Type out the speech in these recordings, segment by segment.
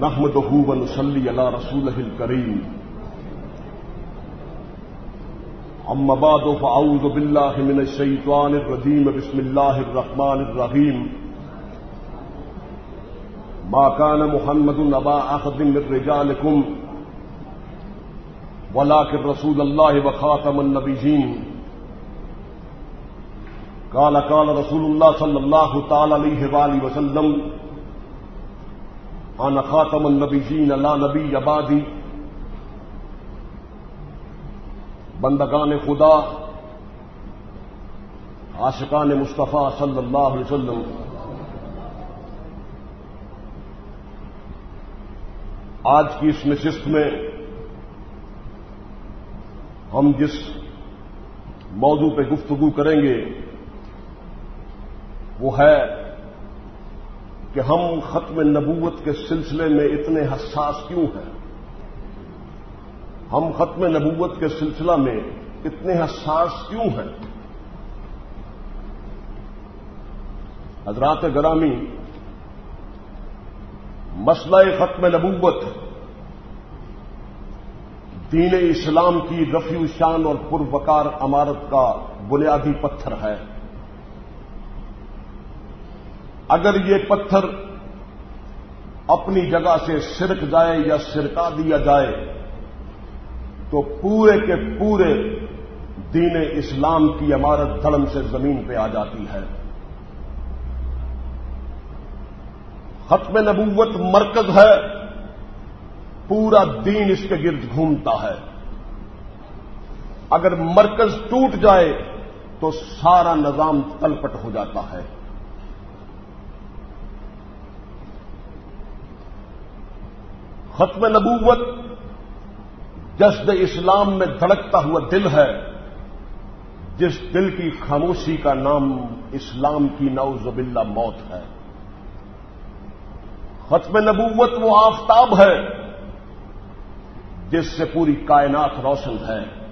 نحمده ونصلي على رسوله الكريم. أما بعد، فأعوذ بالله من الشيطان الرجيم. بسم الله الرحمن الرحيم. ما كان محمد نبا أحد من رجالكم، ولكن رسول الله وخاتم النبيين. قال قال رسول الله صلى الله تعالى عليه وآله وسلم انا خاتم النبیین، لا نبی عبادی. بندگان خدا، عاشقان مصطفیٰ صلی اللہ علیہ وسلم. آج کی اس نشست میں ہم جس موضوع پہ گفتگو کریں گے، وہ ہے کہ ہم ختم نبوت کے سلسلے میں اتنے حساس کیوں ہیں؟ ہم ختم نبوت کے سلسلہ میں اتنے حساس کیوں ہیں؟ حضرات گرامی، مسئلہ ختم نبوت دین اسلام کی رفیع شان اور پروکار عمارت کا بنیادی پتھر ہے۔ اگر یہ پتھر اپنی جگہ سے سرک جائے یا سرکا دیا جائے، تو پورے کے پورے دین اسلام کی عمارت دھڑم سے زمین پہ آ جاتی ہے۔ ختم نبوت مرکز ہے، پورا دین اس کے گرد گھومتا ہے۔ اگر مرکز ٹوٹ جائے، تو سارا نظام تلپٹ ہو جاتا ہے۔ ختم نبوت جسد اسلام میں دھڑکتا ہوا دل ہے۔ جس دل کی خاموشی کا نام اسلام کی نعوذ باللہ موت ہے۔ ختم نبوت وہ آفتاب ہے جس سے پوری کائنات روشن ہے۔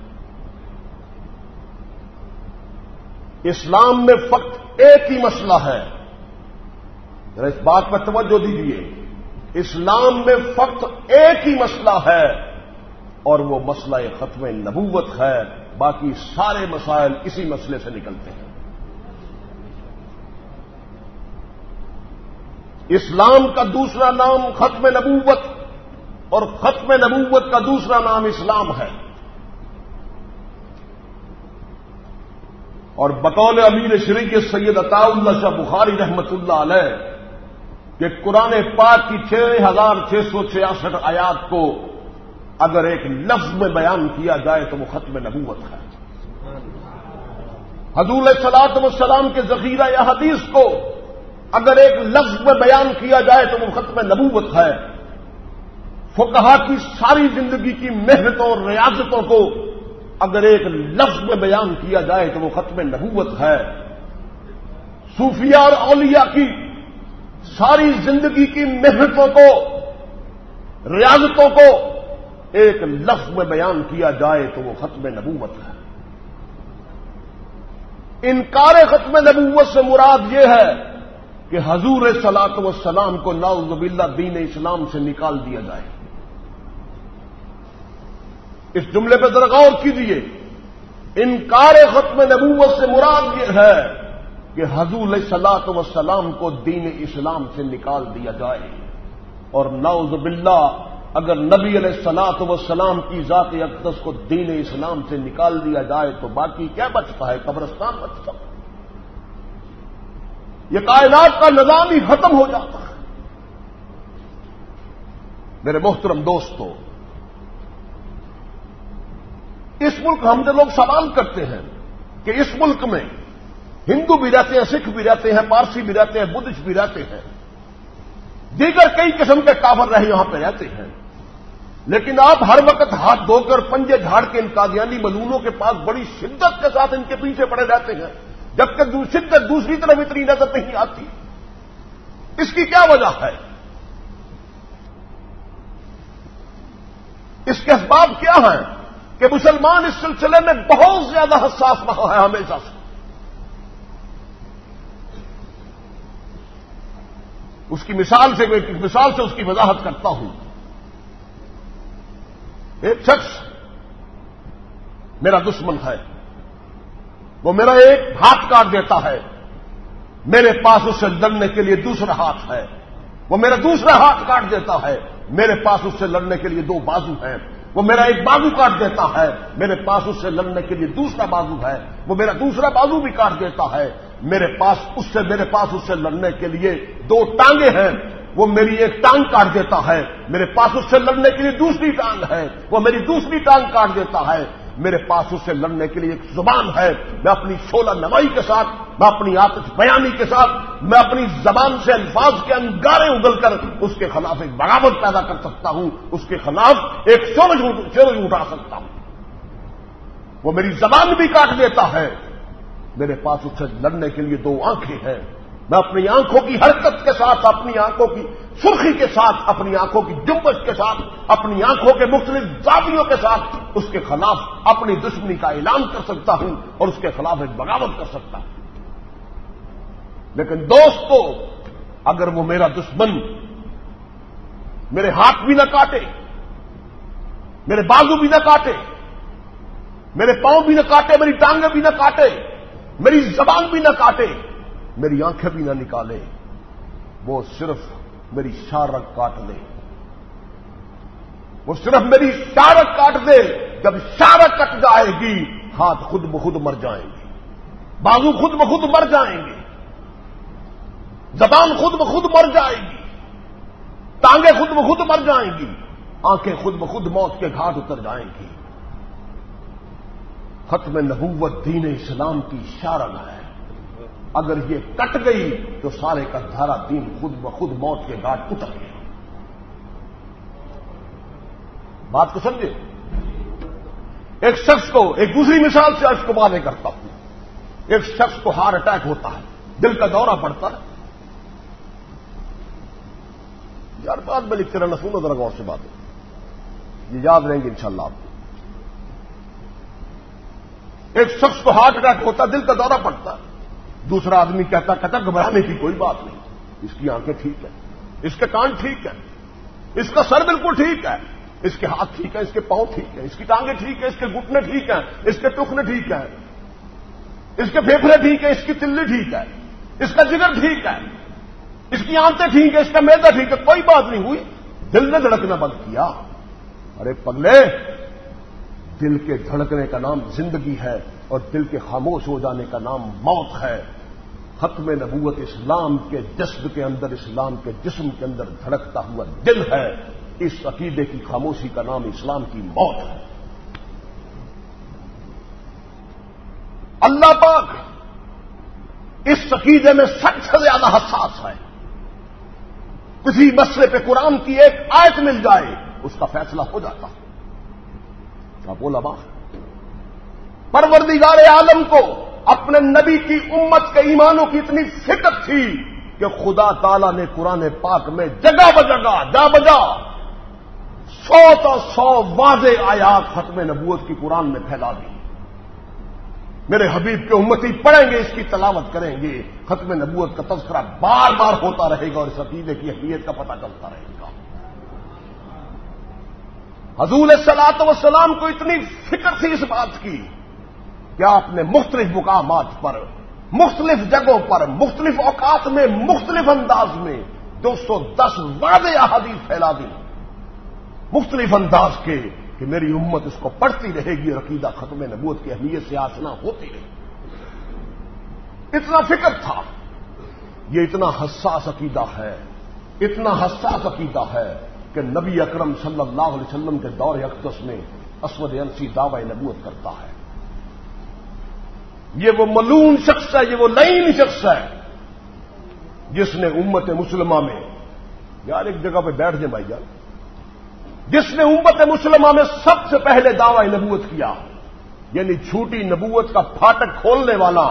اسلام میں فقط ایک ہی مسئلہ ہے۔ ذرا اس بات پر توجہ دیجیے اسلام میں فقط ایک ہی مسئلہ ہے اور وہ مسئلہ ختم نبوت ہے۔ باقی سارے مسائل اسی مسئلے سے نکلتے ہیں۔ اسلام کا دوسرا نام ختم نبوت اور ختم نبوت کا دوسرا نام اسلام ہے۔ اور بطول امیر شری کے سید عطا اللہ شاہ بخاری رحمت اللہ علیہ کہ قرآن پاک کی چھ ہزار چھ سو چھیاسٹھ آیات کو اگر ایک لفظ میں بیان کیا جائے تو وہ ختم نبوت ہے۔ حضور سلاط وسلام کے ذخیرہ یا حدیث کو اگر ایک لفظ میں بیان کیا جائے تو وہ ختم نبوت ہے۔ فکہ کی ساری زندگی کی محنتوں اور ریاضتوں کو اگر ایک لفظ میں بیان کیا جائے تو وہ ختم نبوت ہے۔ صوفیہ اور اولیاء کی ساری زندگی کی محنتوں کو، ریاضتوں کو ایک لفظ میں بیان کیا جائے تو وہ ختم نبوت ہے۔ انکار ختم نبوت سے مراد یہ ہے کہ حضور سلاط وسلام کو ناؤز باللہ دین اسلام سے نکال دیا جائے۔ اس جملے پہ ذرا غور کیجیے انکار ختم نبوت سے مراد یہ ہے کہ حضور سلاط وسلام کو دین اسلام سے نکال دیا جائے۔ اور ناؤز باللہ، اگر نبی علیہ سلاط وسلام کی ذات اقدس کو دین اسلام سے نکال دیا جائے تو باقی کیا بچتا ہے؟ قبرستان بچتا ہے۔ یہ کائنات کا نظام ہی ختم ہو جاتا ہے۔ میرے محترم دوستو، اس ملک ہم جو لوگ سوال کرتے ہیں کہ اس ملک میں ہندو بھی رہتے ہیں، سکھ بھی رہتے ہیں، پارسی بھی رہتے ہیں، بدھ بھی رہتے ہیں۔ دیگر کئی قسم کے کافر رہے یہاں پہ رہتے ہیں۔ لیکن آپ ہر وقت ہاتھ دھو کر پنجے جھاڑ کے ان قادیانی ملونوں کے پاس بڑی شدت کے ساتھ ان کے پیچھے پڑے رہتے ہیں۔ جبکہ شدت دوسری طرف اتنی نظر نہیں آتی۔ اس کی کیا وجہ ہے؟ اس کے اسباب کیا ہیں کہ مسلمان اس سلسلے میں بہت زیادہ حساس رہا ہے ہمیشہ سے۔ اس کی مثال سے ایک مثال سے اس کی وضاحت کرتا ہوں۔ ایک شخص میرا دشمن ہے۔ وہ میرا ایک ہاتھ کاٹ دیتا ہے۔ میرے پاس اس سے لڑنے کے لیے دوسرا ہاتھ ہے۔ وہ میرا دوسرا ہاتھ کاٹ دیتا ہے۔ میرے پاس اس سے لڑنے کے لیے دو بازو ہیں۔ وہ میرا ایک بازو کاٹ دیتا ہے۔ میرے پاس اس سے لڑنے کے لیے دوسرا بازو ہے۔ وہ میرا دوسرا بازو بھی کاٹ دیتا ہے۔ میرے پاس، اس سے میرے پاس، اس سے لڑنے کے لیے دو ٹانگیں ہیں۔ وہ میری ایک ٹانگ کاٹ دیتا ہے۔ میرے پاس اس سے لڑنے کے لیے دوسری ٹانگ ہے۔ وہ میری دوسری ٹانگ کاٹ دیتا ہے۔ میرے پاس اس سے لڑنے کے لیے ایک زبان ہے۔ میں اپنی شولہ نوائی کے ساتھ، میں اپنی آتش بیانی کے ساتھ، میں اپنی زبان سے الفاظ کے انگارے اگل کر اس کے خلاف ایک بغاوت پیدا کر سکتا ہوں۔ اس کے خلاف ایک سورج سورج اٹھا سکتا ہوں۔ وہ میری زبان بھی کاٹ دیتا ہے۔ میرے پاس اس سے لڑنے کے لیے دو آنکھیں ہیں۔ میں اپنی آنکھوں کی حرکت کے ساتھ، اپنی آنکھوں کی سرخی کے ساتھ، اپنی آنکھوں کی جمبش کے ساتھ، اپنی آنکھوں کے مختلف زاویوں کے ساتھ اس کے خلاف اپنی دشمنی کا اعلان کر سکتا ہوں اور اس کے خلاف ایک بغاوت کر سکتا ہوں۔ لیکن دوستو، اگر وہ میرا دشمن میرے ہاتھ بھی نہ کاٹے، میرے بازو بھی نہ کاٹے، میرے پاؤں بھی نہ کاٹے، میری ٹانگیں بھی نہ کاٹے میری زبان بھی نہ کاٹے، میری آنکھیں بھی نہ نکالے، وہ صرف میری شارک کاٹ دے۔ وہ صرف میری شارک کاٹ دے، جب شارک کٹ جائے گی، ہاتھ خود بخود مر جائیں گے۔ بازو خود بخود مر جائیں گے۔ زبان خود بخود مر جائے گی۔ ٹانگیں خود بخود مر جائیں گی۔ آنکھیں خود بخود موت کے گھاٹ اتر جائیں گی۔ ختم نبوت دین اسلام کی شارن ہے۔ اگر یہ کٹ گئی تو سارے کا دھارا دین خود بخود موت کے گاٹ اتر گیا۔ بات کو سمجھے؟ ایک شخص کو، ایک دوسری مثال سے عرض کو واضح کرتا ہوں۔ ایک شخص کو ہارٹ اٹیک ہوتا ہے، دل کا دورہ پڑتا ہے۔ یار، بات میں لکھتے رہنا سنو، ذرا غور سے بات یہ یاد رہیں گے انشاءاللہ آپ کو۔ ایک شخص کو ہارٹ اٹیک ہوتا، دل کا دورہ پڑتا، دوسرا آدمی کہتا کہتا، گھبرانے کی کوئی بات نہیں، اس کی آنکھیں ٹھیک ہیں، اس کے کان ٹھیک ہے اس کا سر بالکل ٹھیک ہے، اس کے ہاتھ ٹھیک ہے اس کے پاؤں ٹھیک ہے اس کی ٹانگیں ٹھیک ہے اس کے گٹنے ٹھیک ہیں، اس کے ٹکنے ٹھیک ہے اس کے پھیپھڑے ٹھیک ہے اس کی تلی ٹھیک ہے، اس کا جگر ٹھیک ہے، اس کی آنتیں ٹھیک ہے اس کا میدا ٹھیک ہے، کوئی بات نہیں ہوئی، دل نے دھڑکنا بند کیا، ارے پگلے دل کے دھڑکنے کا نام زندگی ہے اور دل کے خاموش ہو جانے کا نام موت ہے۔ ختم نبوت اسلام کے جسم کے اندر، اسلام کے جسم کے اندر دھڑکتا ہوا دل ہے۔ اس عقیدے کی خاموشی کا نام اسلام کی موت ہے۔ اللہ پاک اس عقیدے میں سب سے زیادہ حساس ہے۔ کسی مسئلے پہ قرآن کی ایک آیت مل جائے، اس کا فیصلہ ہو جاتا۔ ہے کیا بولا بات پروردگار عالم کو اپنے نبی کی امت کے ایمانوں کی اتنی فکر تھی کہ خدا تعالی نے قرآن پاک میں جگہ بجگہ، جا بجا، سو تو سو واضح آیات ختم نبوت کی قرآن میں پھیلا دی۔ میرے حبیب کے امتی پڑھیں گے، اس کی تلاوت کریں گے۔ ختم نبوت کا تذکرہ بار بار ہوتا رہے گا اور اس عقیدے کی اہمیت کا پتہ چلتا رہے گا۔ حضور سلاط وسلام کو اتنی فکر تھی اس بات کی کہ آپ نے مختلف مقامات پر، مختلف جگہوں پر، مختلف اوقات میں، مختلف انداز میں دو سو دس واضح احادیث پھیلا دی۔ مختلف انداز کے کہ میری امت اس کو پڑھتی رہے گی اور عقیدہ ختم نبوت کی اہمیت سے آسنا ہوتی رہے۔ اتنا فکر تھا۔ یہ اتنا حساس عقیدہ ہے۔ اتنا حساس عقیدہ ہے۔ کہ نبی اکرم صلی اللہ علیہ وسلم کے دور اقدس میں اسود انسی دعوی نبوت کرتا ہے۔ یہ وہ ملون شخص ہے، یہ وہ لین شخص ہے، جس نے امت مسلمہ میں، یار ایک جگہ پہ بیٹھ جائیں بھائی جان، جس نے امت مسلمہ میں سب سے پہلے دعوی نبوت کیا یعنی جھوٹی نبوت کا پھاٹک کھولنے والا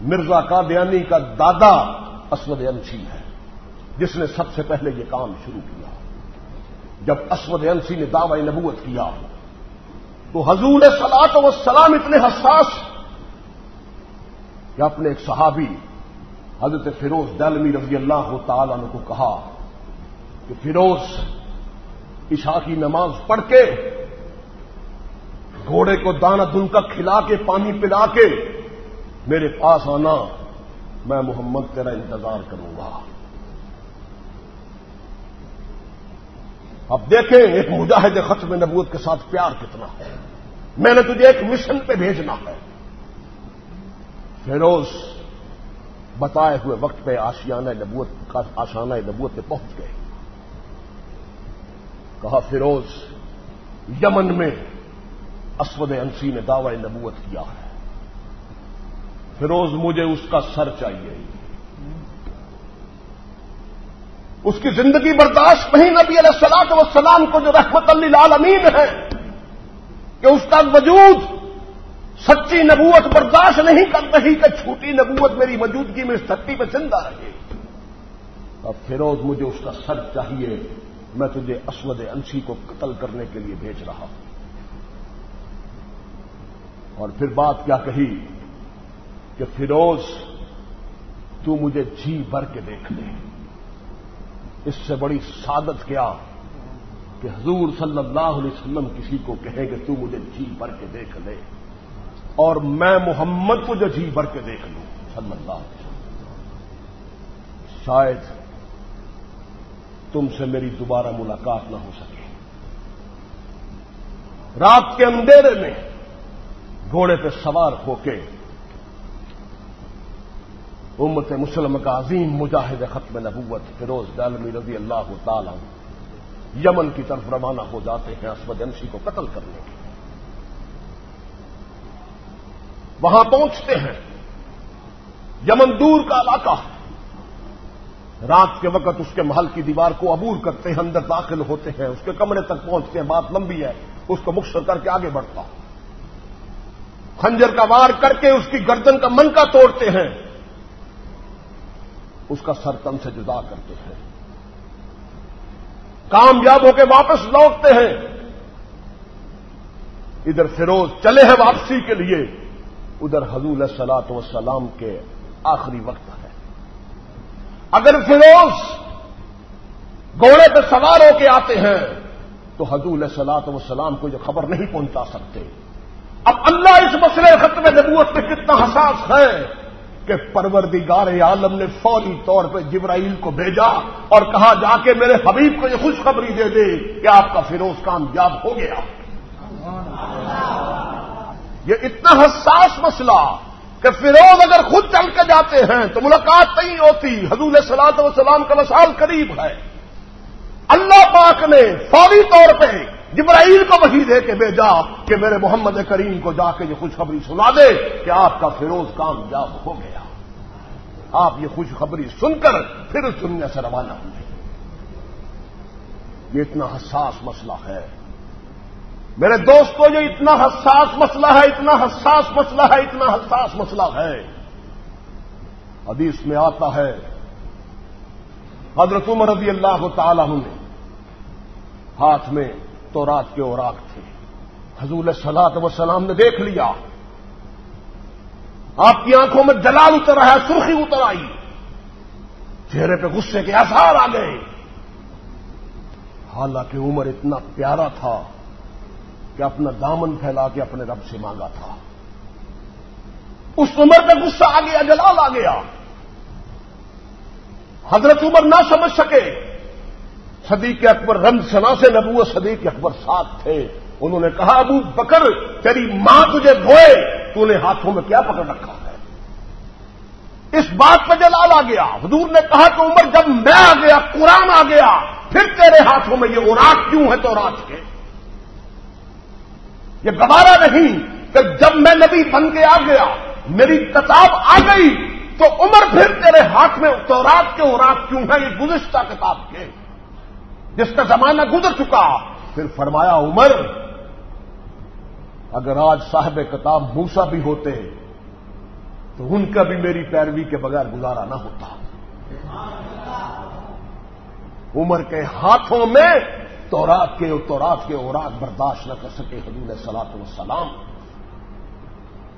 مرزا قادیانی کا دادا اسود انسی ہے، جس نے سب سے پہلے یہ کام شروع کیا۔ جب اسود انسی نے دعوی نبوت کیا تو حضور سلاط و سلام اتنے حساس کہ اپنے ایک صحابی حضرت فیروز دلمی رضی اللہ تعالیٰ نے کو کہا کہ فیروز، عشاء کی نماز پڑھ کے گھوڑے کو دانا دن کا کھلا کے پانی پلا کے میرے پاس آنا، میں محمد تیرا انتظار کروں گا۔ اب دیکھیں ایک مجاہد ختم نبوت کے ساتھ پیار کتنا ہے۔ میں نے تجھے ایک مشن پہ بھیجنا ہے۔ فیروز بتائے ہوئے وقت پہ آشیانہ نبوت آشانہ نبوت پہ پہنچ گئے۔ کہا، فیروز، یمن میں اسود انسی نے دعوی نبوت کیا ہے۔ فیروز، مجھے اس کا سر چاہیے۔ اس کی زندگی برداشت نہیں، نبی علیہ السلاط وسلام کو جو رحمت اللہ امین ہے کہ اس کا وجود سچی نبوت برداشت نہیں کر رہی کہ چھوٹی نبوت میری موجودگی میں اس دھرتی پہ زندہ رہے۔ اب فیروز، مجھے اس کا سر چاہیے۔ میں تجھے اسود انسی کو قتل کرنے کے لیے بھیج رہا ہوں۔ اور پھر بات کیا کہی کہ فیروز، تو مجھے جی بھر کے دیکھ لے۔ اس سے بڑی سعادت کیا کہ حضور صلی اللہ علیہ وسلم کسی کو کہے کہ تو مجھے جی بھر کے دیکھ لے اور میں محمد کو جو جی بھر کے دیکھ لوں صلی اللہ علیہ وسلم۔ شاید تم سے میری دوبارہ ملاقات نہ ہو سکے۔ رات کے اندھیرے میں گھوڑے پہ سوار ہو کے امت مسلم کا عظیم مجاہد ختم نبوت فیروز دالمی رضی اللہ تعالی یمن کی طرف روانہ ہو جاتے ہیں اسود انسی کو قتل کرنے کے وہاں پہنچتے ہیں۔ یمن دور کا علاقہ رات کے وقت اس کے محل کی دیوار کو عبور کرتے ہیں، اندر داخل ہوتے ہیں، اس کے کمرے تک پہنچتے ہیں، بات لمبی ہے، اس کو مخصر کر کے آگے بڑھتا خنجر کا وار کر کے اس کی گردن کا منکا توڑتے ہیں۔ اس کا سر تن سے جدا کرتے ہیں۔ کامیاب ہو کے واپس لوٹتے ہیں۔ ادھر فیروز چلے ہیں واپسی کے لیے۔ ادھر حضور سلاط وسلام کے آخری وقت ہے۔ اگر فیروز گھوڑے پہ سوار ہو کے آتے ہیں، تو حضور سلاط وسلام کو یہ خبر نہیں پہنچا سکتے۔ اب اللہ اس مسئلے ختم نبوت میں کتنا حساس ہے۔ کہ پروردگار عالم نے فوری طور پہ جبرائیل کو بھیجا اور کہا، جا کے میرے حبیب کو یہ خوشخبری دے دے کہ آپ کا فیروز کامیاب ہو گیا۔ یہ اتنا حساس مسئلہ کہ فیروز اگر خود چل کے جاتے ہیں تو ملاقات نہیں ہوتی۔ حضور سلاد وسلام کا مسال قریب ہے۔ اللہ پاک نے فوری طور پہ جبرائیل کو وہی دے کے بھیجا کہ میرے محمد کریم کو جا کے یہ خوشخبری سنا دے کہ آپ کا فیروز کامیاب ہو گیا۔ آپ یہ خوشخبری سن کر پھر اس دنیا سے روانہ ہوئے یہ اتنا حساس مسئلہ ہے۔ میرے دوستوں یہ اتنا حساس مسئلہ ہے، اتنا حساس مسئلہ ہے، اتنا حساس مسئلہ ہے۔ حدیث میں آتا ہے، حضرت عمر رضی اللہ تعالیٰ نے ہاتھ میں تو رات کے اوراق تھے۔ حضور سلاد وسلام نے دیکھ لیا۔ آپ کی آنکھوں میں جلال اتر رہا ہے، سرخی اتر آئی۔ چہرے پہ غصے کے آسار آ گئے۔ حالانکہ عمر اتنا پیارا تھا کہ اپنا دامن پھیلا کے اپنے رب سے مانگا تھا۔ اس عمر پہ غصہ آ گیا، جلال آ گیا۔ حضرت عمر نہ سمجھ سکے۔ صدیق اکبر رمز سنا سے نبو صدیق اکبر ساتھ تھے۔ انہوں نے کہا، ابو بکر، تیری ماں تجھے دھوئے تو نے ہاتھوں میں کیا پکڑ رکھا ہے؟ اس بات پہ جلال آ گیا، حضور نے کہا کہ عمر، جب میں آ گیا، قرآن آ گیا، پھر تیرے ہاتھوں میں یہ اوراق کیوں ہے تو رات کے؟ یہ گوارا نہیں کہ جب میں نبی بن کے آ گیا، میری کتاب آ گئی، تو عمر پھر تیرے ہاتھ میں تورات کے اوراق کیوں ہے؟ یہ گزشتہ کتاب کے۔ جس کا زمانہ گزر چکا، پھر فرمایا، عمر اگر آج صاحب کتاب موسا بھی ہوتے، تو ان کا بھی میری پیروی کے بغیر گزارا نہ ہوتا۔ عمر کے ہاتھوں میں تورات کے تورات کے اوراق برداشت نہ کر سکے حضور سلاط وسلام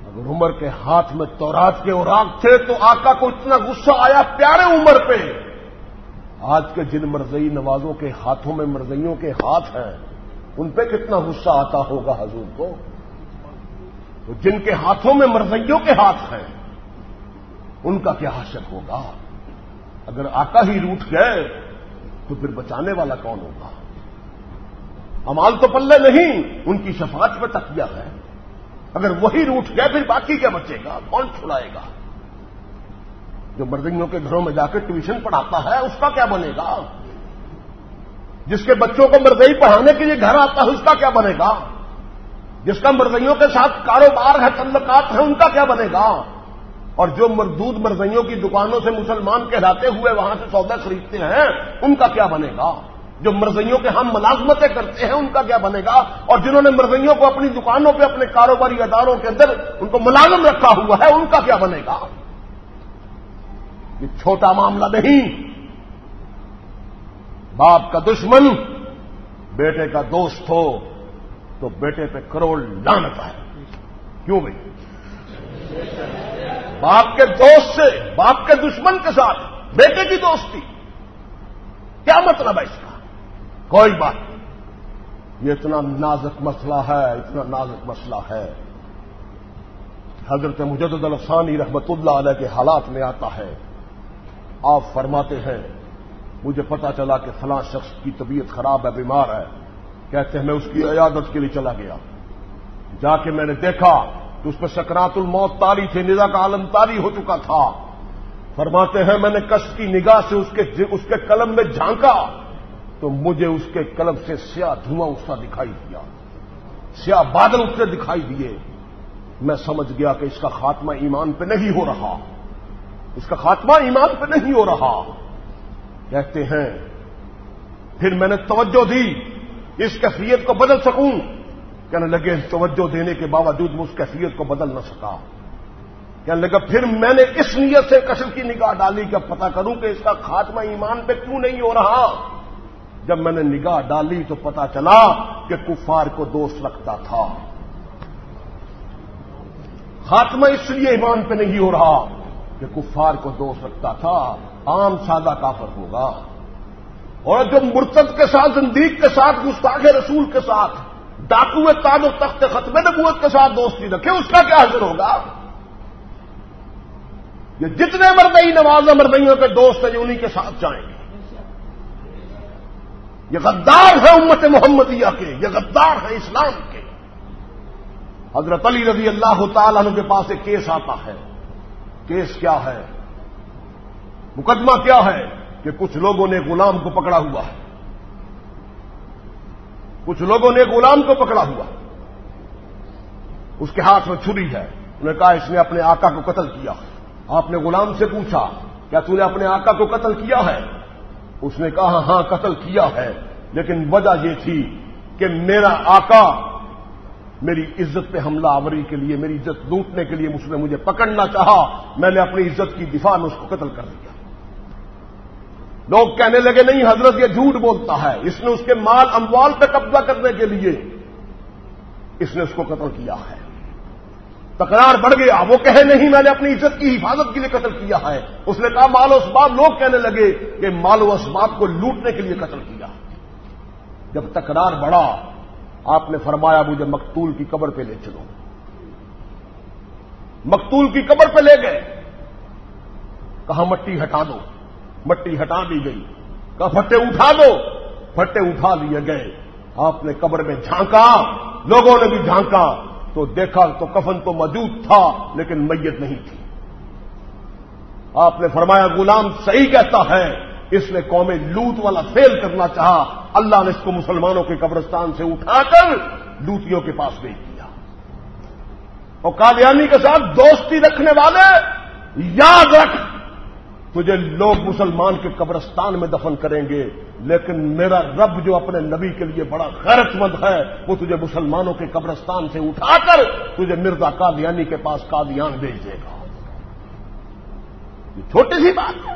اگر عمر کے ہاتھ میں تورات کے اوراق تھے، تو آقا کو اتنا غصہ آیا پیارے عمر پہ۔ آج کے جن مرضی نوازوں کے ہاتھوں میں مرضیوں کے ہاتھ ہیں، ان پہ کتنا غصہ آتا ہوگا حضور کو؟ تو جن کے ہاتھوں میں مرضیوں کے ہاتھ ہیں، ان کا کیا حاصل ہوگا؟ اگر آقا ہی روٹ گئے، تو پھر بچانے والا کون ہوگا؟ امال تو پلے نہیں، ان کی شفاعت پہ تکیہ ہے۔ اگر وہی روٹ گئے، پھر باقی کیا بچے گا؟ کون چھڑائے گا؟ جو مردنگوں کے گھروں میں جا کے ٹیوشن پڑھاتا ہے، اس کا کیا بنے گا؟ جس کے بچوں کو مرزئی پڑھانے کے لیے گھر آتا ہے، اس کا کیا بنے گا؟ جس کا مرزیوں کے ساتھ کاروبار ہے تعلقات ہیں ان کا کیا بنے گا؟ اور جو مردود مرزیوں کی دکانوں سے مسلمان کہلاتے ہوئے وہاں سے سودا خریدتے ہیں، ان کا کیا بنے گا؟ جو مرزیوں کے ہم ملازمتیں کرتے ہیں، ان کا کیا بنے گا؟ اور جنہوں نے مرزیوں کو اپنی دکانوں پہ، اپنے کاروباری اداروں کے اندر ان کو ملازم رکھا ہوا ہے، ان کا کیا بنے گا؟ یہ چھوٹا معاملہ نہیں۔ باپ کا دشمن، بیٹے کا دوست ہو۔ تو بیٹے پہ کروڑ لانتا ہے۔ کیوں بھائی باپ کے دوست سے، باپ کے دشمن کے ساتھ، بیٹے کی دوستی۔ کیا مطلب ہے اس کا؟ کوئی بات نہیں۔ یہ اتنا نازک مسئلہ ہے، اتنا نازک مسئلہ ہے۔ حضرت مجدد الفسانی رحمت اللہ علیہ کے حالات میں آتا ہے۔ آپ فرماتے ہیں، مجھے پتا چلا کہ فلاں شخص کی طبیعت خراب ہے، بیمار ہے۔ کہتے ہیں، میں اس کی عیادت کے لیے چلا گیا۔ جا کے میں نے دیکھا کہ اس پہ سکرات الموت تاری تھے ندا کا عالم تاری ہو چکا تھا۔ فرماتے ہیں، میں نے کش کی نگاہ سے اس کے جی- اس کے قلم میں جھانکا، تو مجھے اس کے قلب سے سیاہ دھواں اس کا دکھائی دیا۔ سیاہ بادل اس دکھائی دیے۔ میں سمجھ گیا کہ اس کا خاتمہ ایمان پہ نہیں ہو رہا۔ اس کا خاتمہ ایمان پہ نہیں ہو رہا۔ کہتے ہیں، پھر میں نے توجہ دی۔ اس کیفیت کو بدل سکوں؟ کہنے لگے، توجہ دینے کے باوجود میں اس کیفیت کو بدل نہ سکا۔ کہنے لگا، پھر میں نے اس نیت سے کشل کی نگاہ ڈالی کہ پتا کروں کہ اس کا خاتمہ ایمان پہ کیوں نہیں ہو رہا۔ جب میں نے نگاہ ڈالی تو پتا چلا کہ کفار کو دوست رکھتا تھا۔ خاتمہ اس لیے ایمان پہ نہیں ہو رہا کہ کفار کو دوست رکھتا تھا۔ عام سادہ کافر ہوگا۔ اور جو مرتد کے ساتھ، زندیق کے ساتھ، گستاخ رسول کے ساتھ، ڈاکو تاج و تخت ختم نبوت کے ساتھ دوستی رکھے، اس کا کیا حضر ہوگا؟ یہ جتنے مردئی نواز مردئیوں کے دوست ہیں جو انہیں کے ساتھ جائیں گے۔ یہ غدار ہے امت محمدیہ کے، یہ غدار ہے اسلام کے۔ حضرت علی رضی اللہ تعالیٰ عنہ کے پاس ایک کیس آتا ہے۔ کیس کیا ہے؟ مقدمہ کیا ہے؟ کہ کچھ لوگوں نے غلام کو پکڑا ہوا ہے۔ کچھ لوگوں نے غلام کو پکڑا ہوا اس کے ہاتھ میں چھری ہے۔ انہوں نے کہا، اس نے اپنے آقا کو قتل کیا۔ آپ نے غلام سے پوچھا، کیا تو نے اپنے آقا کو قتل کیا ہے؟ اس نے کہا ہاں قتل کیا ہے۔ لیکن وجہ یہ تھی کہ میرا آقا میری عزت پہ حملہ آوری کے لیے، میری عزت لوٹنے کے لیے اس نے مجھے پکڑنا چاہا۔ میں نے اپنی عزت کی دفاع میں اس کو قتل کر دیا۔ لوگ کہنے لگے نہیں، حضرت یہ جھوٹ بولتا ہے۔ اس نے اس کے مال اموال پہ قبضہ کرنے کے لیے اس نے اس کو قتل کیا ہے۔ تکرار بڑھ گیا۔ وہ کہے نہیں، میں نے اپنی عزت کی حفاظت کے لیے قتل کیا ہے۔ اس نے کہا، مال و اسباب، لوگ کہنے لگے کہ مال و اسباب کو لوٹنے کے لیے قتل کیا۔ جب تکرار بڑھا، آپ نے فرمایا، مجھے مقتول کی قبر پہ لے چلو۔ مقتول کی قبر پہ لے گئے۔ کہا مٹی ہٹا دو۔ مٹی ہٹا دی گئی۔ کہا، پھٹے اٹھا دو پھٹے اٹھا لیے گئے۔ آپ نے قبر میں جھانکا، لوگوں نے بھی جھانکا۔ تو دیکھا تو کفن تو موجود تھا، لیکن میت نہیں تھی۔ آپ نے فرمایا، غلام صحیح کہتا ہے۔ اس نے قوم لوت والا فیل کرنا چاہا۔ اللہ نے اس کو مسلمانوں کے قبرستان سے اٹھا کر لوتیوں کے پاس بھیج دیا۔ اور قادیانی کے ساتھ دوستی رکھنے والے یاد رکھ۔ تجھے لوگ مسلمان کے قبرستان میں دفن کریں گے، لیکن میرا رب جو اپنے نبی کے لیے بڑا غیرت مند ہے، وہ تجھے مسلمانوں کے قبرستان سے اٹھا کر تجھے مرزا قادیانی کے پاس قادیان بھیج دے گا۔ یہ چھوٹی سی بات ہے۔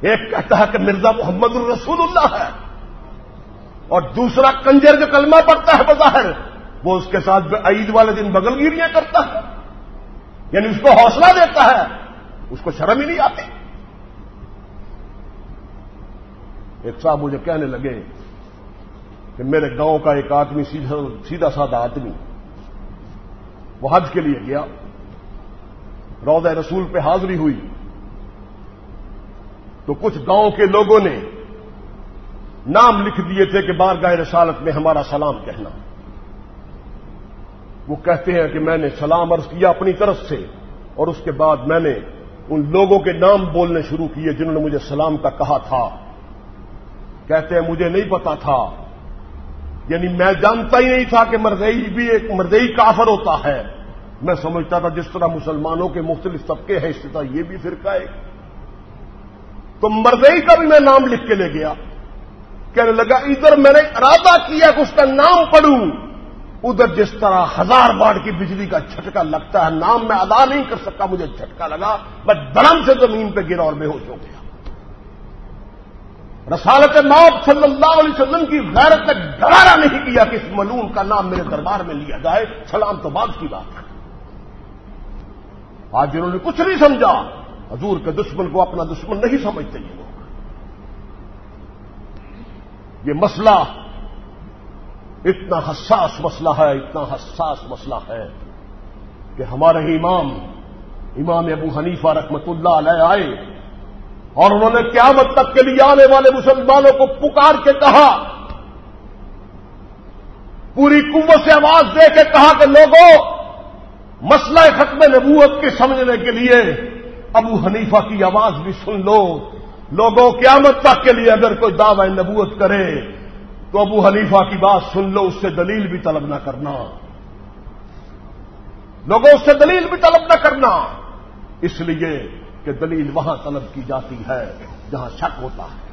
ایک کہتا ہے کہ مرزا محمد الرسول اللہ ہے۔ اور دوسرا کنجر جو کلمہ پڑتا ہے بظاہر، وہ اس کے ساتھ عید والے دن بغل گیریاں کرتا ہے۔ یعنی اس کو حوصلہ دیتا ہے۔ اس کو شرم ہی نہیں آتی۔ ایک صاحب مجھے کہنے لگے کہ میرے گاؤں کا ایک آدمی سیدھا سیدھا سادہ آدمی وہ حج کے لیے گیا۔ روضہ رسول پہ حاضری ہوئی۔ تو کچھ گاؤں کے لوگوں نے نام لکھ دیے تھے کہ بار رسالت میں ہمارا سلام کہنا۔ وہ کہتے ہیں کہ میں نے سلام عرض کیا اپنی طرف سے اور اس کے بعد میں نے ان لوگوں کے نام بولنے شروع کیے جنہوں نے مجھے سلام کا کہا تھا۔ کہتے ہیں، مجھے نہیں پتا تھا۔ یعنی میں جانتا ہی نہیں تھا کہ مردئی بھی ایک مردئی کافر ہوتا ہے۔ میں سمجھتا تھا جس طرح مسلمانوں کے مختلف طبقے ہیں، اس طرح یہ بھی فرقہ ہے۔ تو مردئی کا بھی میں نام لکھ کے لے گیا۔ کہنے لگا، ادھر میں نے ارادہ کیا کہ اس کا نام پڑھوں۔ ادھر جس طرح ہزار باڑ کی بجلی کا جھٹکا لگتا ہے، نام میں ادا نہیں کر سکتا، مجھے جھٹکا لگا میں درم سے زمین پہ گرا اور بے ہوش ہو گیا۔ رسالت موت صلی اللہ علیہ وسلم کی غیرت نے ڈرارا نہیں کیا کہ اس ملون کا نام میرے دربار میں لیا جائے۔ سلام تو بعد کی بات ہے۔ آج جنہوں نے کچھ نہیں سمجھا۔ حضور کے دشمن کو اپنا دشمن نہیں سمجھتے یہ لوگ۔ یہ مسئلہ اتنا حساس مسئلہ ہے، اتنا حساس مسئلہ ہے کہ ہمارے امام امام ابو حنیفہ رحمت اللہ علیہ آئے اور انہوں نے قیامت تک کے لیے آنے والے مسلمانوں کو پکار کے کہا، پوری قوت سے آواز دے کے کہا کہ لوگوں، مسئلہ ختم نبوت کے سمجھنے کے لیے ابو حنیفہ کی آواز بھی سن لو۔ لوگوں، قیامت تک کے لیے اگر کوئی دعوی نبوت کرے تو ابو حنیفہ کی بات سن لو، اس سے دلیل بھی طلب نہ کرنا۔ لوگوں، اس سے دلیل بھی طلب نہ کرنا۔ اس لیے کہ دلیل وہاں طلب کی جاتی ہے جہاں شک ہوتا ہے۔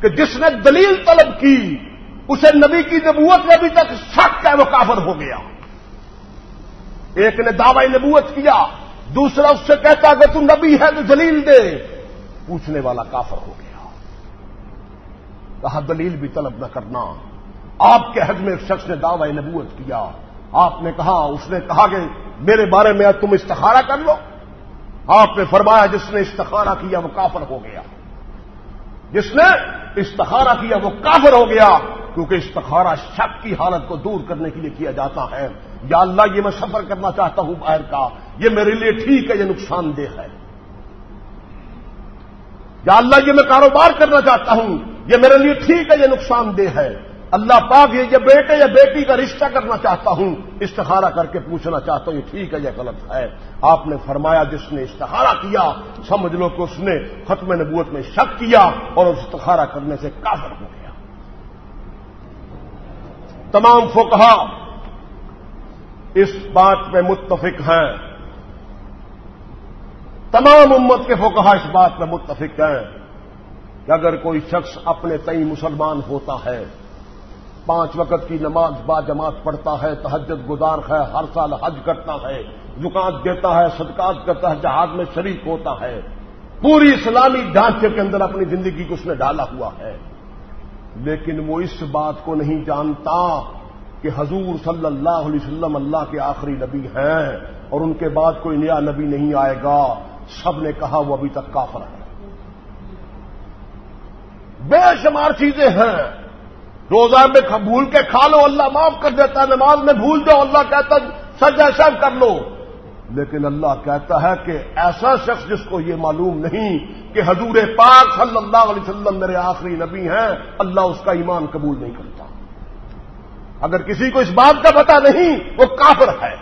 کہ جس نے دلیل طلب کی، اسے نبی کی نبوت میں ابھی تک شک ہے، وہ کافر ہو گیا۔ ایک نے دعوی نبوت کیا، دوسرا اس سے کہتا کہ تو نبی ہے تو دلیل دے۔ پوچھنے والا کافر ہو گیا۔ کہا دلیل بھی طلب نہ کرنا۔ آپ کے حد میں ایک شخص نے دعوی نبوت کیا۔ آپ نے کہا، اس نے کہا کہ میرے بارے میں تم استخارہ کر لو۔ آپ نے فرمایا، جس نے استخارہ کیا وہ کافر ہو گیا۔ جس نے استخارہ کیا وہ کافر ہو گیا، کیونکہ استخارہ شک کی حالت کو دور کرنے کے لیے کیا جاتا ہے۔ یا اللہ، یہ میں سفر کرنا چاہتا ہوں باہر کا۔ یہ میرے لیے ٹھیک ہے، یہ نقصان دہ ہے۔ یا اللہ، یہ میں کاروبار کرنا چاہتا ہوں۔ یہ میرے لیے ٹھیک ہے، یہ نقصان دہ ہے۔ اللہ پاک یہ بیٹے یا بیٹی کا رشتہ کرنا چاہتا ہوں، استخارہ کر کے پوچھنا چاہتا ہوں، یہ ٹھیک ہے یا غلط ہے؟ آپ نے فرمایا، جس نے استخارہ کیا، سمجھ لو کہ اس نے ختم نبوت میں شک کیا اور اس استخارہ کرنے سے کافر ہو گیا۔ تمام فقہا اس بات پہ متفق ہیں۔ تمام امت کے فقہا اس بات پہ متفق ہیں۔ کہ اگر کوئی شخص اپنے تئی مسلمان ہوتا ہے، پانچ وقت کی نماز با جماعت پڑھتا ہے تحجد گزار ہے، ہر سال حج کرتا ہے، زکات دیتا ہے، صدقات کرتا ہے جہاز میں شریک ہوتا ہے، پوری اسلامی ڈھانچے کے اندر اپنی زندگی کو اس نے ڈالا ہوا ہے۔ لیکن وہ اس بات کو نہیں جانتا کہ حضور صلی اللہ علیہ وسلم اللہ کے آخری نبی ہیں اور ان کے بعد کوئی نیا نبی نہیں آئے گا۔ سب نے کہا وہ ابھی تک کافر ہے۔ بے شمار چیزیں ہیں۔ روزہ میں بھول کے کھا لو، اللہ معاف کر دیتا ہے، نماز میں بھول جاؤ، اللہ کہتا سج ایسا کر لو۔ لیکن اللہ کہتا ہے کہ ایسا شخص جس کو یہ معلوم نہیں کہ حضور پاک صلی اللہ علیہ وسلم میرے آخری نبی ہیں، اللہ اس کا ایمان قبول نہیں کرتا۔ اگر کسی کو اس بات کا پتا نہیں، وہ کافر ہے۔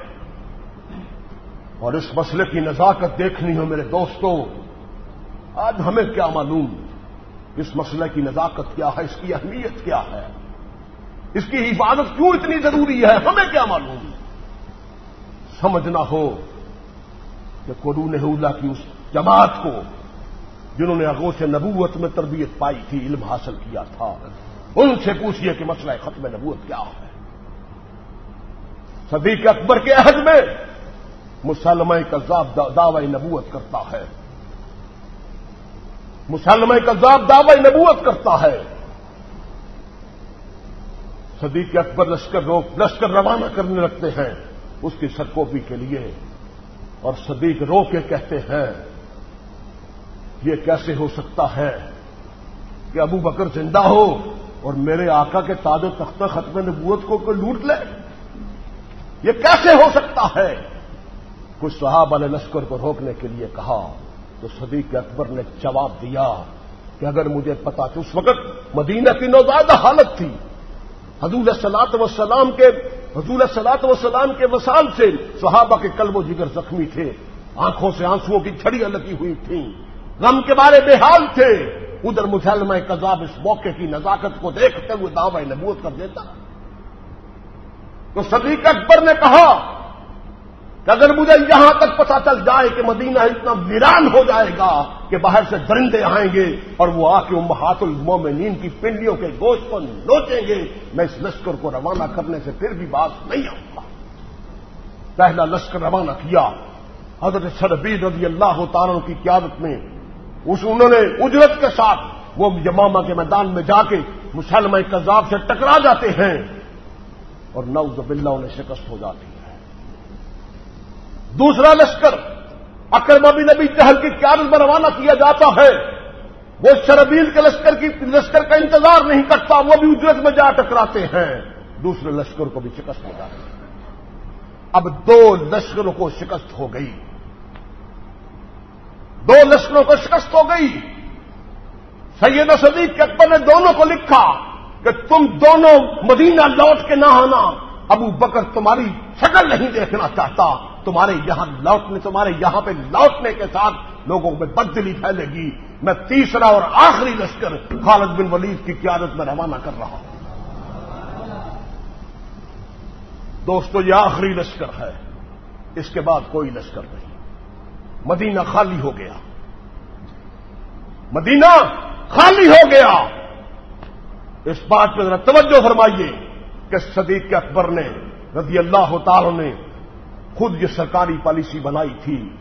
اور اس مسئلے کی نزاکت دیکھنی ہو میرے دوستوں آج ہمیں کیا معلوم؟ اس مسئلے کی نزاکت کیا ہے؟ اس کی اہمیت کیا ہے؟ اس کی حفاظت کیوں اتنی ضروری ہے؟ ہمیں کیا معلوم؟ سمجھنا ہو کہ قرون اولا کی اس جماعت کو جنہوں نے اگوش نبوت میں تربیت پائی تھی، علم حاصل کیا تھا، ان سے پوچھئے کہ مسئلہ ختم نبوت کیا ہے۔ صدیق اکبر کے عہد میں مسلمہ کا دعوی نبوت کرتا ہے۔ مسلمہ کا دعوی نبوت کرتا ہے۔ صدیق اکبر لشکر روک لشکر روانہ کرنے لگتے ہیں اس کی سرکوپی کے لیے۔ اور صدیق رو کے کہتے ہیں، یہ کیسے ہو سکتا ہے کہ ابو بکر زندہ ہو اور میرے آقا کے تاج و تختہ ختم نبوت کو کوئی لوٹ لے؟ یہ کیسے ہو سکتا ہے؟ کچھ صحابہ نے لشکر کو روکنے کے لیے کہا تو صدیق اکبر نے جواب دیا کہ اگر مجھے پتا کہ اس وقت مدینہ کی نوزادہ حالت تھی، حضور سلاط وسلام کے حضور سلاط وسلام کے وسال سے صحابہ کے قلب و جگر زخمی تھے، آنکھوں سے آنسو کی چھڑیاں لگی ہوئی تھیں۔ غم کے بارے بے حال تھے۔ ادھر مسلم کذاب اس موقع کی نزاکت کو دیکھتے ہوئے دعوی نبوت کر دیتا۔ تو صدیق اکبر نے کہا اگر مجھے یہاں تک پتا چل جائے کہ مدینہ اتنا ویران ہو جائے گا کہ باہر سے درندے آئیں گے اور وہ آ کے امہات المومنین کی پنڈیوں کے گوشت کو نوچیں گے، میں اس لشکر کو روانہ کرنے سے پھر بھی بات نہیں آؤں گا۔ پہلا لشکر روانہ کیا۔ حضرت سربیر رضی اللہ تعالیٰ کی قیادت میں اس انہوں نے اجرت کے ساتھ وہ جمامہ کے میدان میں جا کے مسلم کذاب سے ٹکرا جاتے ہیں اور نوز باللہ انہیں شکست ہو جاتی۔ ہے دوسرا لشکر اکرم ابی نبی چہل کی قیادت میں روانہ کیا جاتا ہے۔ وہ شربیل کے لشکر کی لشکر کا انتظار نہیں کرتا، وہ بھی اجرت میں جا ٹکراتے ہیں۔ دوسرے لشکر کو بھی شکست ہو جاتی۔ ہے اب دو لشکروں کو شکست ہو گئی۔ دو لشکروں کو شکست ہو گئی۔ سید صدیق کے اکبر نے دونوں کو لکھا کہ تم دونوں مدینہ لوٹ کے نہ آنا۔ ابو بکر تمہاری شکل نہیں دیکھنا چاہتا۔ تمہارے یہاں لوٹنے، تمہارے یہاں پہ لوٹنے کے ساتھ لوگوں میں بدلی پھیلے گی۔ میں تیسرا اور آخری لشکر خالد بن ولید کی قیادت میں روانہ کر رہا ہوں۔ دوستو، یہ آخری لشکر ہے۔ اس کے بعد کوئی لشکر نہیں۔ مدینہ خالی ہو گیا۔ مدینہ خالی ہو گیا۔ اس بات پہ ذرا توجہ فرمائیے کہ صدیق کے اکبر نے رضی اللہ تعالی نے خود یہ سرکاری پالیسی بنائی تھی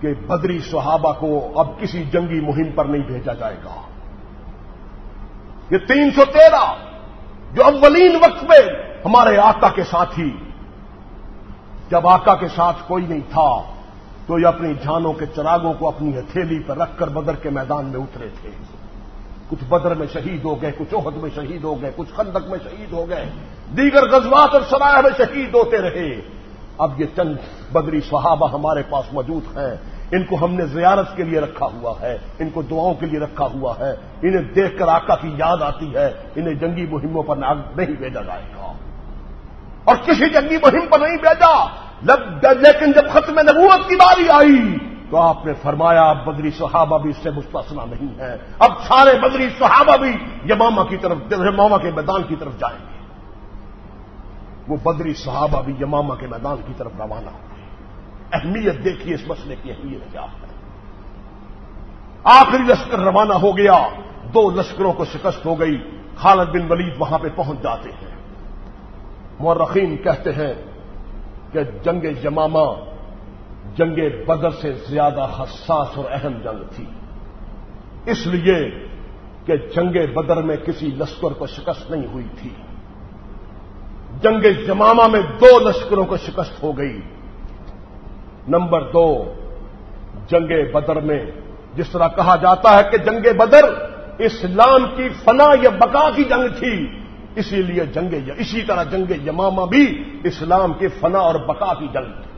کہ بدری صحابہ کو اب کسی جنگی مہم پر نہیں بھیجا جائے گا۔ یہ تین سو تیرہ جو اولین وقت میں ہمارے آقا کے ساتھ ہی، جب آقا کے ساتھ کوئی نہیں تھا، تو یہ اپنی جانوں کے چراغوں کو اپنی ہتھیلی پر رکھ کر بدر کے میدان میں اترے تھے۔ کچھ بدر میں شہید ہو گئے، کچھ عہد میں شہید ہو گئے، کچھ خندق میں شہید ہو گئے، دیگر غزوات اور سرائے میں شہید ہوتے رہے۔ اب یہ چند بدری صحابہ ہمارے پاس موجود ہیں۔ ان کو ہم نے زیارت کے لیے رکھا ہوا ہے۔ ان کو دعاؤں کے لیے رکھا ہوا ہے۔ انہیں دیکھ کر آقا کی یاد آتی ہے۔ انہیں جنگی مہموں پر نہیں بھیجا جائے گا۔ اور کسی جنگی مہم پر نہیں بھیجا۔ لیکن جب ختم نبوت کی باری آئی تو آپ نے فرمایا، اب بدری صحابہ بھی اس سے مستثنا نہیں ہے۔ اب سارے بدری صحابہ بھی یماما کی طرف یماما کے میدان کی طرف جائیں۔ گے وہ بدری صحابہ بھی یماما کے میدان کی طرف روانہ ہو گئے۔ اہمیت دیکھیے اس مسئلے کی اہمیت کیا ہے۔ آخری لشکر روانہ ہو گیا۔ دو لشکروں کو شکست ہو گئی۔ خالد بن ولید وہاں پہ پہنچ جاتے ہیں۔ مورخین کہتے ہیں کہ جنگ جمامہ جنگ بدر سے زیادہ حساس اور اہم جنگ تھی۔ اس لیے کہ جنگ بدر میں کسی لشکر کو شکست نہیں ہوئی تھی۔ جنگ جمامہ میں دو لشکروں کو شکست ہو گئی۔ نمبر دو، جنگ بدر میں، جس طرح کہا جاتا ہے کہ جنگ بدر اسلام کی فنا یا بقا کی جنگ تھی، اسی لیے جنگ اسی طرح جنگ یمامہ بھی اسلام کے فنا اور بقا کی جنگ تھی۔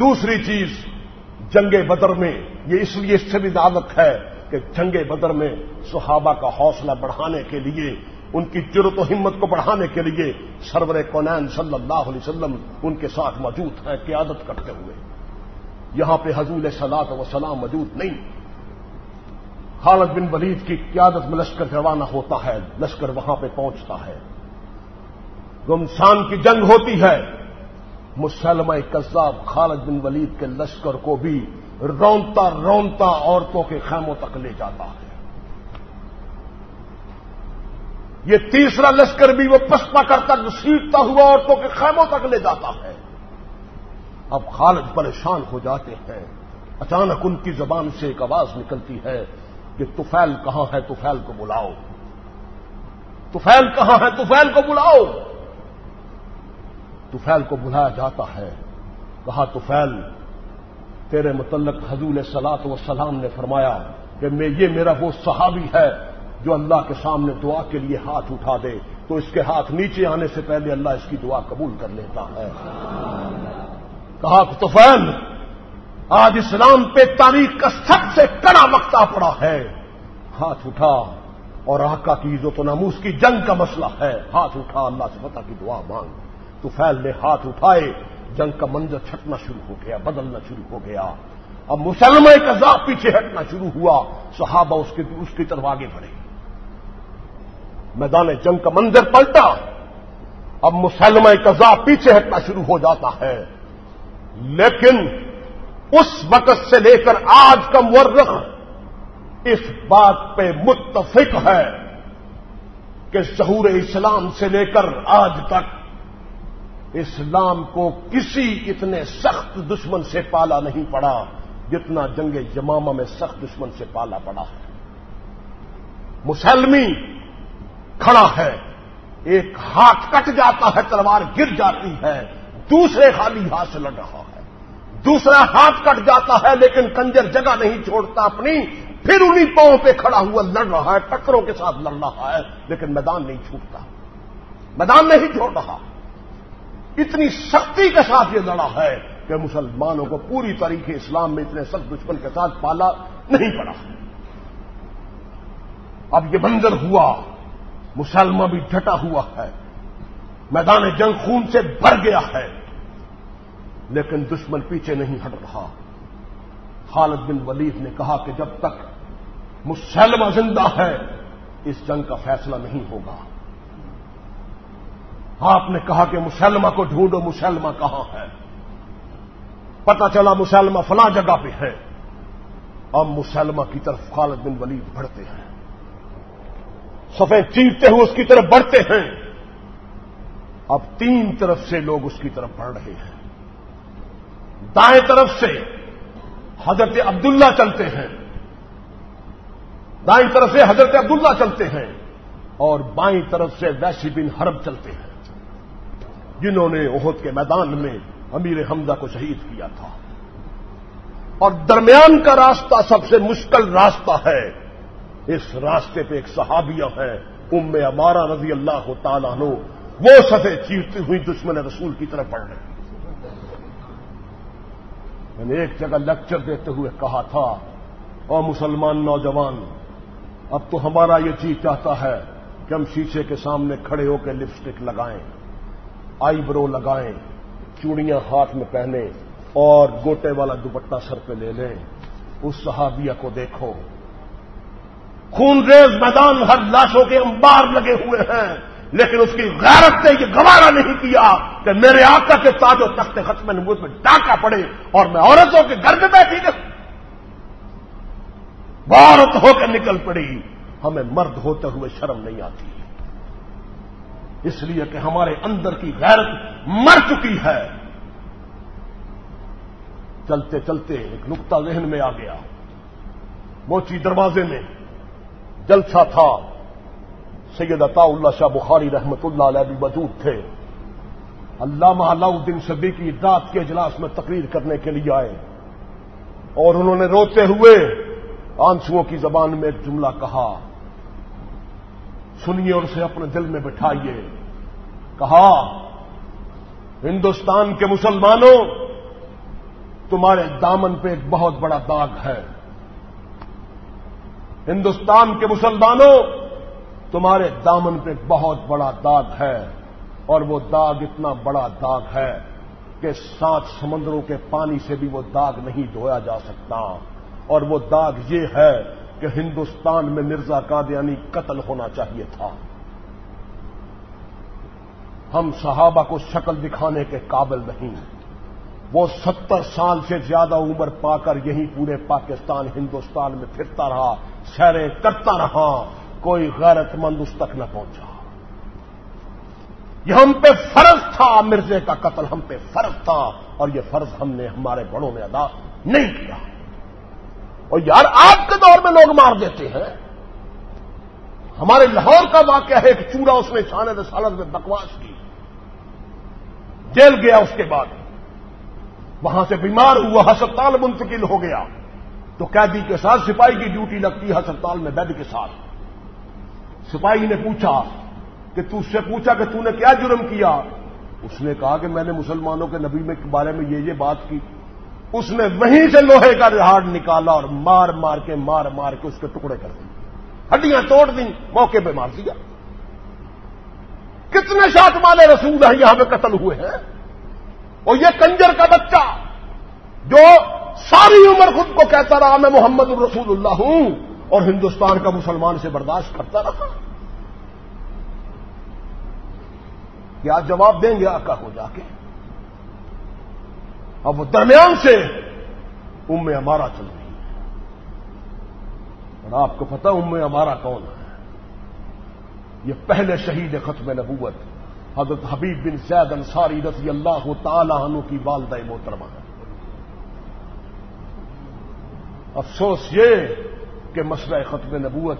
دوسری چیز، جنگ بدر میں، یہ اس لیے اس سے بھی دعوت ہے کہ جنگ بدر میں صحابہ کا حوصلہ بڑھانے کے لیے ان کی جرت و ہمت کو بڑھانے کے لیے سرور کونین صلی اللہ علیہ وسلم ان کے ساتھ موجود ہیں قیادت کرتے ہوئے۔ یہاں پہ حضول سلاد و سلام موجود نہیں۔ خالد بن ولید کی قیادت میں لشکر روانہ ہوتا ہے، لشکر وہاں پہ پہنچتا ہے۔ گمسان کی جنگ ہوتی ہے۔ مسلمہ کذاب خالد بن ولید کے لشکر کو بھی رونتا رونتا عورتوں کے خیموں تک لے جاتا ہے۔ یہ تیسرا لشکر بھی وہ پسپا کرتا سیٹتا ہوا عورتوں کے خیموں تک لے جاتا ہے۔ اب خالد پریشان ہو جاتے ہیں۔ اچانک ان کی زبان سے ایک آواز نکلتی ہے کہ توفیل کہاں ہے؟ توفیل کو بلاؤ۔ توفیل کہاں ہے؟ توفیل کو بلاؤ۔ توفیل کو بلایا جاتا ہے۔ کہا توفیل تیرے متعلق حضور سلاط و سلام نے فرمایا کہ میں یہ میرا وہ صحابی ہے جو اللہ کے سامنے دعا کے لیے ہاتھ اٹھا دے، تو اس کے ہاتھ نیچے آنے سے پہلے اللہ اس کی دعا قبول کر لیتا ہے۔ کہا توفین آج اسلام پہ تاریخ کا سب سے کڑا وقتہ پڑا ہے۔ ہاتھ اٹھا، اور آقا کی عزت و ناموس کی جنگ کا مسئلہ ہے۔ ہاتھ اٹھا، اللہ سے پتہ کی دعا مانگ۔ تو فیل نے ہاتھ اٹھائے، جنگ کا منظر چھٹنا شروع ہو گیا، بدلنا شروع ہو گیا۔ اب مسلمہ کا ذات پیچھے ہٹنا شروع ہوا، صحابہ اس کی اس کی طرف آگے بڑھے۔ میدان جنگ کا منظر پلٹا۔ اب مسلمہ کا پیچھے ہٹنا شروع ہو جاتا ہے۔ لیکن اس وقت سے لے کر آج کا مورخ اس بات پہ متفق ہے کہ شہور اسلام سے لے کر آج تک اسلام کو کسی اتنے سخت دشمن سے پالا نہیں پڑا جتنا جنگ جمامہ میں سخت دشمن سے پالا پڑا۔ ہے مسلمی کھڑا ہے۔ ایک ہاتھ کٹ جاتا ہے، تلوار گر جاتی ہے۔ دوسرے خالی ہاتھ سے لڑ رہا ہے۔ دوسرا ہاتھ کٹ جاتا ہے، لیکن کنجر جگہ نہیں چھوڑتا اپنی۔ پھر انہیں پاؤں پہ کھڑا ہوا لڑ رہا ہے، ٹکروں کے ساتھ لڑ رہا ہے، لیکن میدان نہیں چھوٹتا۔ میدان نہیں چھوڑ رہا۔ اتنی سختی کے ساتھ یہ لڑا ہے کہ مسلمانوں کو پوری طریقے اسلام میں اتنے سخت دشمن کے ساتھ پالا نہیں پڑا۔ اب یہ منظر ہوا۔ مسلمہ بھی ڈٹا ہوا ہے۔ میدان جنگ خون سے بھر گیا ہے۔ لیکن دشمن پیچھے نہیں ہٹ رہا۔ خالد بن ولید نے کہا کہ جب تک مسلمہ زندہ ہے، اس جنگ کا فیصلہ نہیں ہوگا۔ آپ نے کہا کہ مسلمہ کو ڈھونڈو، مسلمہ کہاں ہے؟ پتا چلا مسلمہ فلاں جگہ پہ ہے۔ اب مسلمہ کی طرف خالد بن ولید بڑھتے ہیں۔ سفید چیرتے ہوئے اس کی طرف بڑھتے ہیں۔ اب تین طرف سے لوگ اس کی طرف بڑھ رہے ہیں۔ دائیں طرف سے حضرت عبداللہ چلتے ہیں۔ دائیں طرف سے حضرت عبداللہ چلتے ہیں۔ اور بائیں طرف سے ویسی بن حرب چلتے ہیں۔ جنہوں نے عہد کے میدان میں امیر حمزہ کو شہید کیا تھا۔ اور درمیان کا راستہ سب سے مشکل راستہ ہے۔ اس راستے پہ ایک صحابیہ ہے، ام امارا رضی اللہ تعالیٰ نو وہ سفے چیرتی ہوئی دشمن رسول کی طرف پڑھ رہے۔ میں نے ایک جگہ لیکچر دیتے ہوئے کہا تھا اور مسلمان نوجوان، اب تو ہمارا یہ چیز چاہتا ہے کہ ہم شیشے کے سامنے کھڑے ہو کے لپسٹک لگائیں آئی برو لگائیں، چوڑیاں ہاتھ میں پہنے اور گوٹے والا دوپٹہ سر پہ لے لیں۔ اس صحابیہ کو دیکھو۔ خون ریز میدان ہر لاشوں کے انبار لگے ہوئے ہیں۔ لیکن اس کی غیرت نے یہ گوارا نہیں کیا کہ میرے آقا کے تاج و تخت ختم نبوت میں ڈاکہ پڑے اور میں عورتوں کے گھر میں بیٹھی گئی عورت ہو کے نکل پڑی، ہمیں مرد ہوتے ہوئے شرم نہیں آتی۔ اس لیے کہ ہمارے اندر کی غیرت مر چکی ہے۔ چلتے چلتے ایک نقطہ ذہن میں آ گیا۔ موچی دروازے میں جلسہ تھا۔ سید عطا اللہ شاہ بخاری رحمت اللہ علیہ بھی موجود تھے۔ اللہ الدین سبی کی رات کے اجلاس میں تقریر کرنے کے لیے آئے۔ اور انہوں نے روتے ہوئے آنسوؤں کی زبان میں ایک جملہ کہا، سنیے اور اسے اپنے دل میں بٹھائیے۔ کہا، ہندوستان کے مسلمانوں، تمہارے دامن پہ ایک بہت بڑا داغ ہے۔ ہندوستان کے مسلمانوں، تمہارے دامن پہ بہت بڑا داغ ہے، اور وہ داغ اتنا بڑا داغ ہے کہ سات سمندروں کے پانی سے بھی وہ داغ نہیں دھویا جا سکتا۔ اور وہ داغ یہ ہے کہ ہندوستان میں مرزا قادیانی یعنی قتل ہونا چاہیے تھا۔ ہم صحابہ کو شکل دکھانے کے قابل نہیں۔ وہ ستر سال سے زیادہ عمر پا کر یہی پورے پاکستان، ہندوستان میں پھرتا رہا۔ سیریں کرتا رہا، کوئی غیرت مند اس تک نہ پہنچا۔ یہ ہم پہ فرض تھا مرزے کا قتل ہم پہ فرض تھا، اور یہ فرض ہم نے ہمارے بڑوں نے ادا نہیں کیا۔ اور یار آپ کے دور میں لوگ مار دیتے ہیں۔ ہمارے لاہور کا واقعہ ہے، ایک چورا اس نے چھانے رسالت میں بکواس کی۔ جیل گیا اس کے بعد۔ وہاں سے بیمار ہوا، ہسپتال منتقل ہو گیا۔ تو قیدی کے ساتھ سپاہی کی ڈیوٹی لگتی ہے ہسپتال میں بیڈ کے ساتھ۔ سپاہی نے پوچھا کہ تو اس سے پوچھا کہ تو نے کیا جرم کیا؟ اس نے کہا کہ میں نے مسلمانوں کے نبی میں کے بارے میں یہ یہ بات کی۔ اس نے وہیں سے لوہے کا رہاڑ نکالا اور مار مار کے مار مار کے اس کے ٹکڑے کر دیے۔ ہڈیاں توڑ دیں، موقع پہ مار دیا۔ کتنے شاط والے رسول ہیں، یہاں پہ قتل ہوئے ہیں۔ اور یہ کنجر کا بچہ جو ساری عمر خود کو کہتا رہا، میں محمد الرسول اللہ ہوں، اور ہندوستان کا مسلمان سے برداشت کرتا رہا۔ کیا جواب دیں گے آقا کو جا کے؟ اب وہ درمیان سے ام ہمارا چل رہی ہے۔ اور آپ کو پتا ام ہمارا کون ہے؟ یہ پہلے شہید ختم نبوت، حضرت حبیب بن سید انصاری رضی اللہ تعالی عنہ کی والدہ محترمہ ہے۔ افسوس یہ کہ مسئلہ ختم نبوت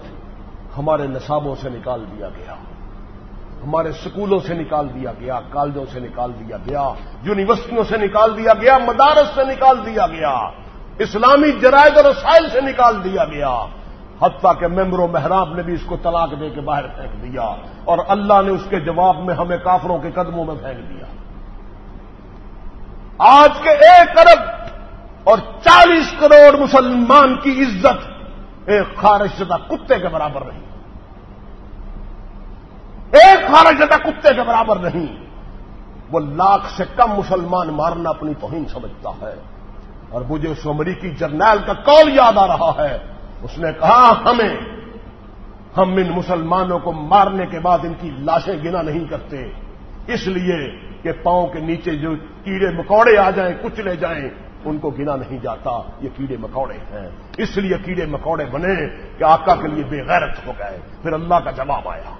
ہمارے نصابوں سے نکال دیا گیا، ہمارے سکولوں سے نکال دیا گیا، کالجوں سے نکال دیا گیا، یونیورسٹیوں سے نکال دیا گیا، مدارس سے نکال دیا گیا، اسلامی جرائد اور رسائل سے نکال دیا گیا، حتیٰ کہ ممبر و محراب نے بھی اس کو طلاق دے کے باہر پھینک دیا اور اللہ نے اس کے جواب میں ہمیں کافروں کے قدموں میں پھینک دیا۔ آج کے ایک ارب اور چالیس کروڑ مسلمان کی عزت ایک خارش شدہ کتے کے برابر رہی ایک خارجدہ کتے کے برابر نہیں۔ وہ لاکھ سے کم مسلمان مارنا اپنی توہین سمجھتا ہے۔ اور مجھے اس امریکی جرنیل کا کال یاد آ رہا ہے۔ اس نے کہا، ہمیں، ہم ان مسلمانوں کو مارنے کے بعد ان کی لاشیں گنا نہیں کرتے۔ اس لیے کہ پاؤں کے نیچے جو کیڑے مکوڑے آ جائیں کچھ لے جائیں ان کو گنا نہیں جاتا، یہ کیڑے مکوڑے ہیں۔ اس لیے کیڑے مکوڑے بنے کہ آقا کے لیے بے غیرت ہو گئے۔ پھر اللہ کا جواب آیا۔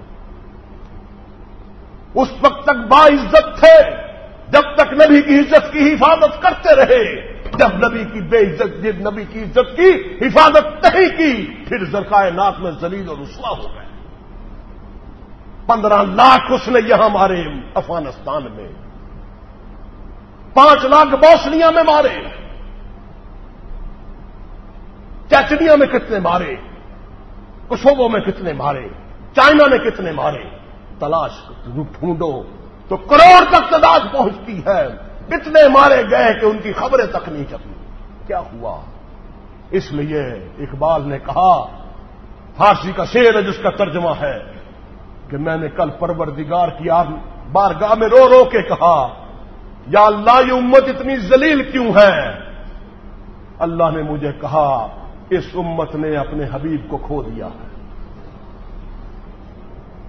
اس وقت تک با عزت تھے۔ جب تک نبی کی عزت کی حفاظت کرتے رہے، جب نبی کی بے عزت جب نبی کی عزت کی حفاظت نہیں کی، پھر زرکائے ناک میں زلیل اور رسوا ہو گئے۔ پندرہ لاکھ اس نے یہاں مارے افغانستان میں۔ پانچ لاکھ بوسنیا میں مارے چیچنیا میں کتنے مارے کشوبوں میں کتنے مارے، چائنا میں کتنے مارے، تلاش ڈھونڈو تو کروڑ تک تعداد پہنچتی ہے۔ اتنے مارے گئے کہ ان کی خبریں تک نہیں چلی۔ کیا ہوا؟ اس لیے اقبال نے کہا، فارسی کا شعر ہے جس کا ترجمہ ہے کہ میں نے کل پروردگار کی بارگاہ میں رو رو کے کہا یا اللہ، یہ امت اتنی ذلیل کیوں ہے؟ اللہ نے مجھے کہا، اس امت نے اپنے حبیب کو کھو دیا ہے۔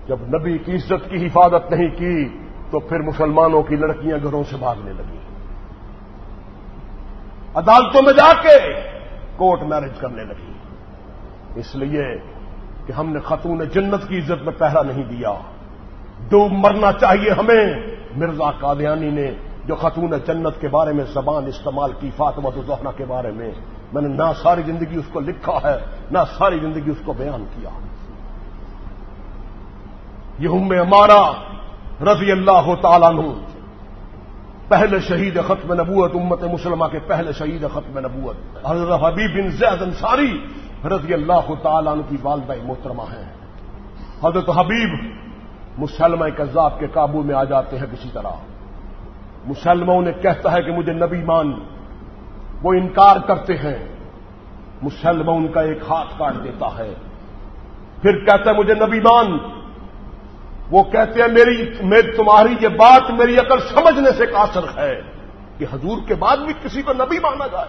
جب نبی کی عزت کی حفاظت نہیں کی، تو پھر مسلمانوں کی لڑکیاں گھروں سے بھاگنے لگی۔ عدالتوں میں جا کے کورٹ میرج کرنے لگی۔ اس لیے کہ ہم نے خاتون جنت کی عزت میں پہرا نہیں دیا۔ ڈوب مرنا چاہیے ہمیں۔ مرزا قادیانی نے جو خاتون جنت کے بارے میں زبان استعمال کی، فاطمہ زہرا کے بارے میں۔ میں نے نہ ساری زندگی اس کو لکھا ہے، نہ ساری زندگی اس کو بیان کیا۔ یہ ہم ہمارا رضی اللہ تعالیٰ نو پہلے شہید ختم نبوت، امت مسلمہ کے پہلے شہید ختم نبوت۔ حضرت حبیب بن زید انصاری رضی اللہ تعالیٰ عنہ کی والدہ محترمہ ہیں۔ حضرت حبیب مسلمہ کذاب کے قابو میں آ جاتے ہیں کسی طرح۔ مسلمہ انہیں کہتا ہے کہ مجھے نبی مان، وہ انکار کرتے ہیں۔ مسلمہ ان کا ایک ہاتھ کاٹ دیتا ہے۔ پھر کہتا ہے مجھے نبی مان۔ وہ کہتے ہیں، میری تمہاری یہ بات میری عقل سمجھنے سے قاصر ہے کہ حضور کے بعد بھی کسی کو نبی مانا جائے۔